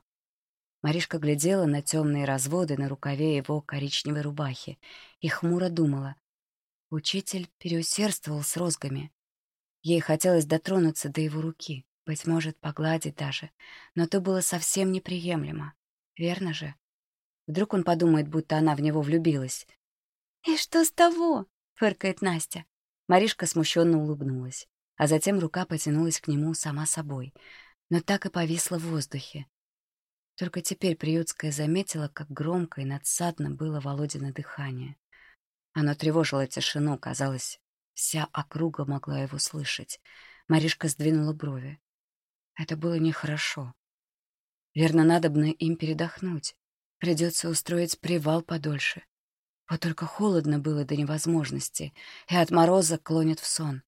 Speaker 3: Маришка глядела на темные разводы на рукаве его коричневой рубахи и хмуро думала. Учитель переусердствовал с розгами. Ей хотелось дотронуться до его руки, быть может, погладить даже, но то было совсем неприемлемо. Верно же? Вдруг он подумает, будто она в него влюбилась. «И что с того?» — фыркает Настя. Маришка смущенно улыбнулась, а затем рука потянулась к нему сама собой, но так и повисла в воздухе. Только теперь Приютская заметила, как громко и надсадно было Володино дыхание. Оно тревожило тишину, казалось, вся округа могла его слышать. Маришка сдвинула брови. Это было нехорошо. Верно, надобно им передохнуть. Придется устроить привал подольше. Вот только холодно было до невозможности, и от мороза клонит в сон.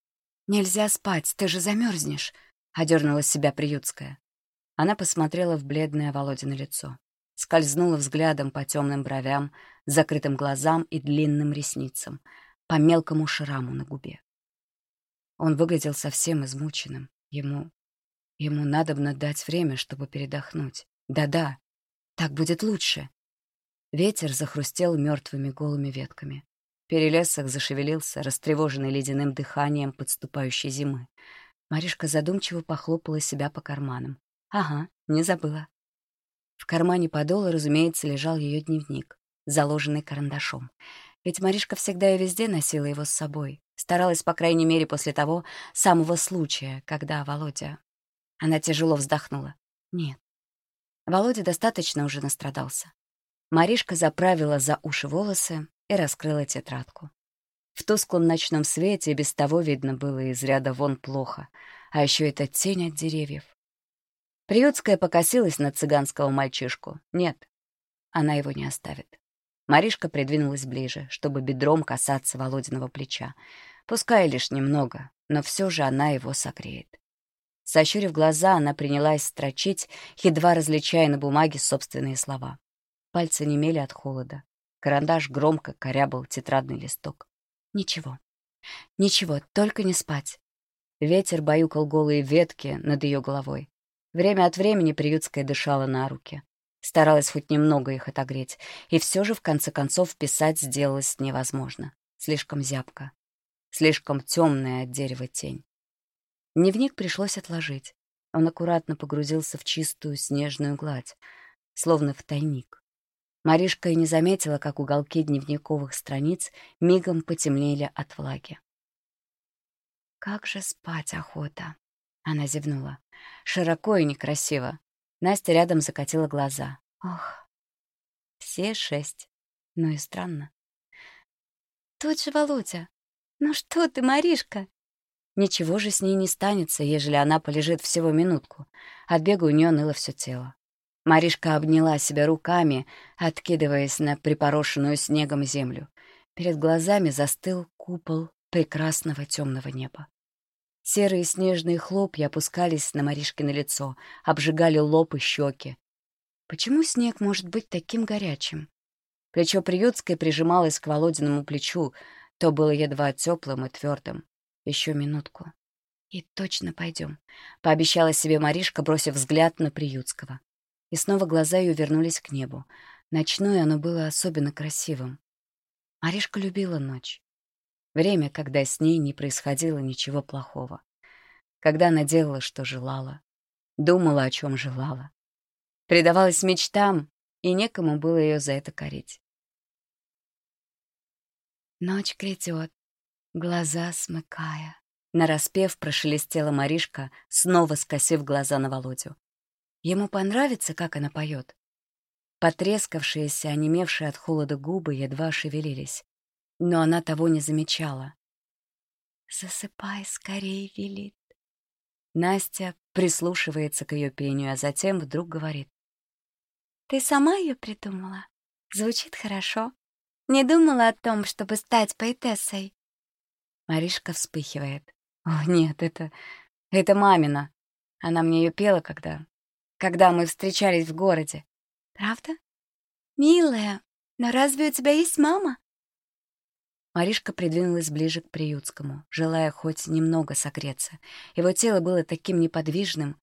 Speaker 3: «Нельзя спать, ты же замерзнешь», — одернула себя Приютская. Она посмотрела в бледное Володино лицо, скользнула взглядом по темным бровям, закрытым глазам и длинным ресницам, по мелкому шраму на губе. Он выглядел совсем измученным. Ему Ему надобно дать время, чтобы передохнуть. Да-да, так будет лучше. Ветер захрустел мертвыми голыми ветками. Перелесок зашевелился, растревоженный ледяным дыханием подступающей зимы. Маришка задумчиво похлопала себя по карманам. Ага, не забыла. В кармане подола, разумеется, лежал ее дневник, заложенный карандашом. Ведь Маришка всегда и везде носила его с собой. Старалась, по крайней мере, после того самого случая, когда Володя она тяжело вздохнула. Нет. Володя достаточно уже настрадался. Маришка заправила за уши волосы и раскрыла тетрадку. В тусклом ночном свете без того видно было из ряда вон плохо, а еще эта тень от деревьев. Приютская покосилась на цыганского мальчишку. Нет, она его не оставит. Маришка придвинулась ближе, чтобы бедром касаться Володиного плеча. Пускай лишь немного, но все же она его согреет. Сощурив глаза, она принялась строчить, едва различая на бумаге собственные слова. Пальцы немели от холода. Карандаш громко корябал тетрадный листок. Ничего. Ничего, только не спать. Ветер баюкал голые ветки над ее головой. Время от времени приютская дышала на руки. Старалась хоть немного их отогреть, и все же, в конце концов, писать сделалось невозможно. Слишком зябко. Слишком темная от дерева тень. Дневник пришлось отложить. Он аккуратно погрузился в чистую снежную гладь, словно в тайник. Маришка и не заметила, как уголки дневниковых страниц мигом потемнели от влаги. «Как же спать охота!» — она зевнула. Широко и некрасиво. Настя рядом закатила глаза. «Ох, все шесть. Ну и странно». «Тут же Володя. Ну что ты, Маришка?» Ничего же с ней не станется, ежели она полежит всего минутку. От бега у нее ныло все тело. Маришка обняла себя руками, откидываясь на припорошенную снегом землю. Перед глазами застыл купол прекрасного темного неба. Серые снежные хлопья опускались на Маришкино лицо, обжигали лоб и щеки. Почему снег может быть таким горячим? Плечо Приютской прижималось к Володиному плечу, то было едва теплым и твердым. Еще минутку. И точно пойдем, пообещала себе Маришка, бросив взгляд на Приютского. И снова глаза ее вернулись к небу. Ночное оно было особенно красивым. Маришка любила ночь. Время, когда с ней не происходило ничего плохого. Когда она делала, что желала. Думала, о чем желала. Предавалась мечтам, и некому было ее за это корить. Ночь грядет, глаза смыкая. Нараспев прошелестела Маришка, снова скосив глаза на Володю. Ему понравится, как она поет. Потрескавшиеся, онемевшие от холода губы едва шевелились. Но она того не замечала. «Засыпай скорее», — велит. Настя прислушивается к ее пению, а затем вдруг говорит. «Ты сама ее придумала? Звучит хорошо. Не думала о том, чтобы стать поэтессой?» Маришка вспыхивает. О, нет, это... это мамина. Она мне ее пела, когда... когда мы встречались в городе. Правда? Милая, но разве у тебя есть мама? Маришка придвинулась ближе к приютскому, желая хоть немного согреться. Его тело было таким неподвижным.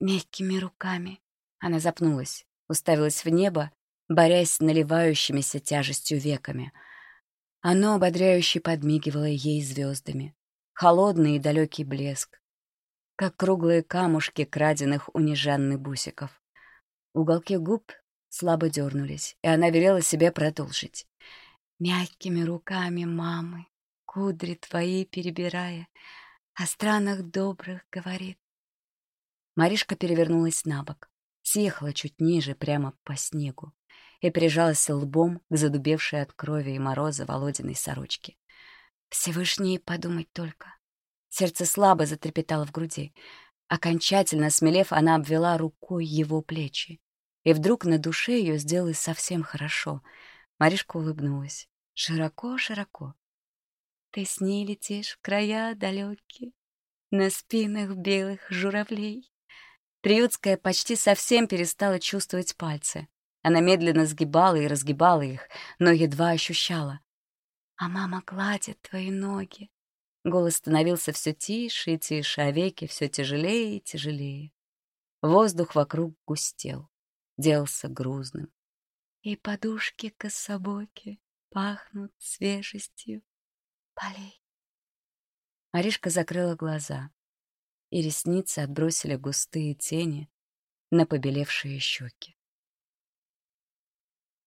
Speaker 3: Мягкими руками. Она запнулась, уставилась в небо, борясь с наливающимися тяжестью веками. Оно ободряюще подмигивало ей звездами. Холодный и далекий блеск, как круглые камушки краденных у Нежанны бусиков. Уголки губ слабо дернулись, и она велела себе продолжить. Мягкими руками мамы, кудри твои перебирая, о странах добрых говорит. Маришка перевернулась на бок, съехала чуть ниже, прямо по снегу, и прижалась лбом к задубевшей от крови и мороза Володиной сорочке. Всевышний подумать только. Сердце слабо затрепетало в груди. Окончательно смелев, она обвела рукой его плечи. И вдруг на душе ее сделалось совсем хорошо. Маришка улыбнулась. Широко-широко. Ты с ней летишь в края далекие, На спинах белых журавлей. Приютская почти совсем перестала чувствовать пальцы. Она медленно сгибала и разгибала их, но едва ощущала. А мама гладит твои ноги. Голос становился все тише и тише, а веки все тяжелее и тяжелее. Воздух вокруг густел, делался грузным. И подушки кособоки пахнут свежестью полей. Маришка закрыла глаза, и ресницы отбросили густые тени на побелевшие щеки.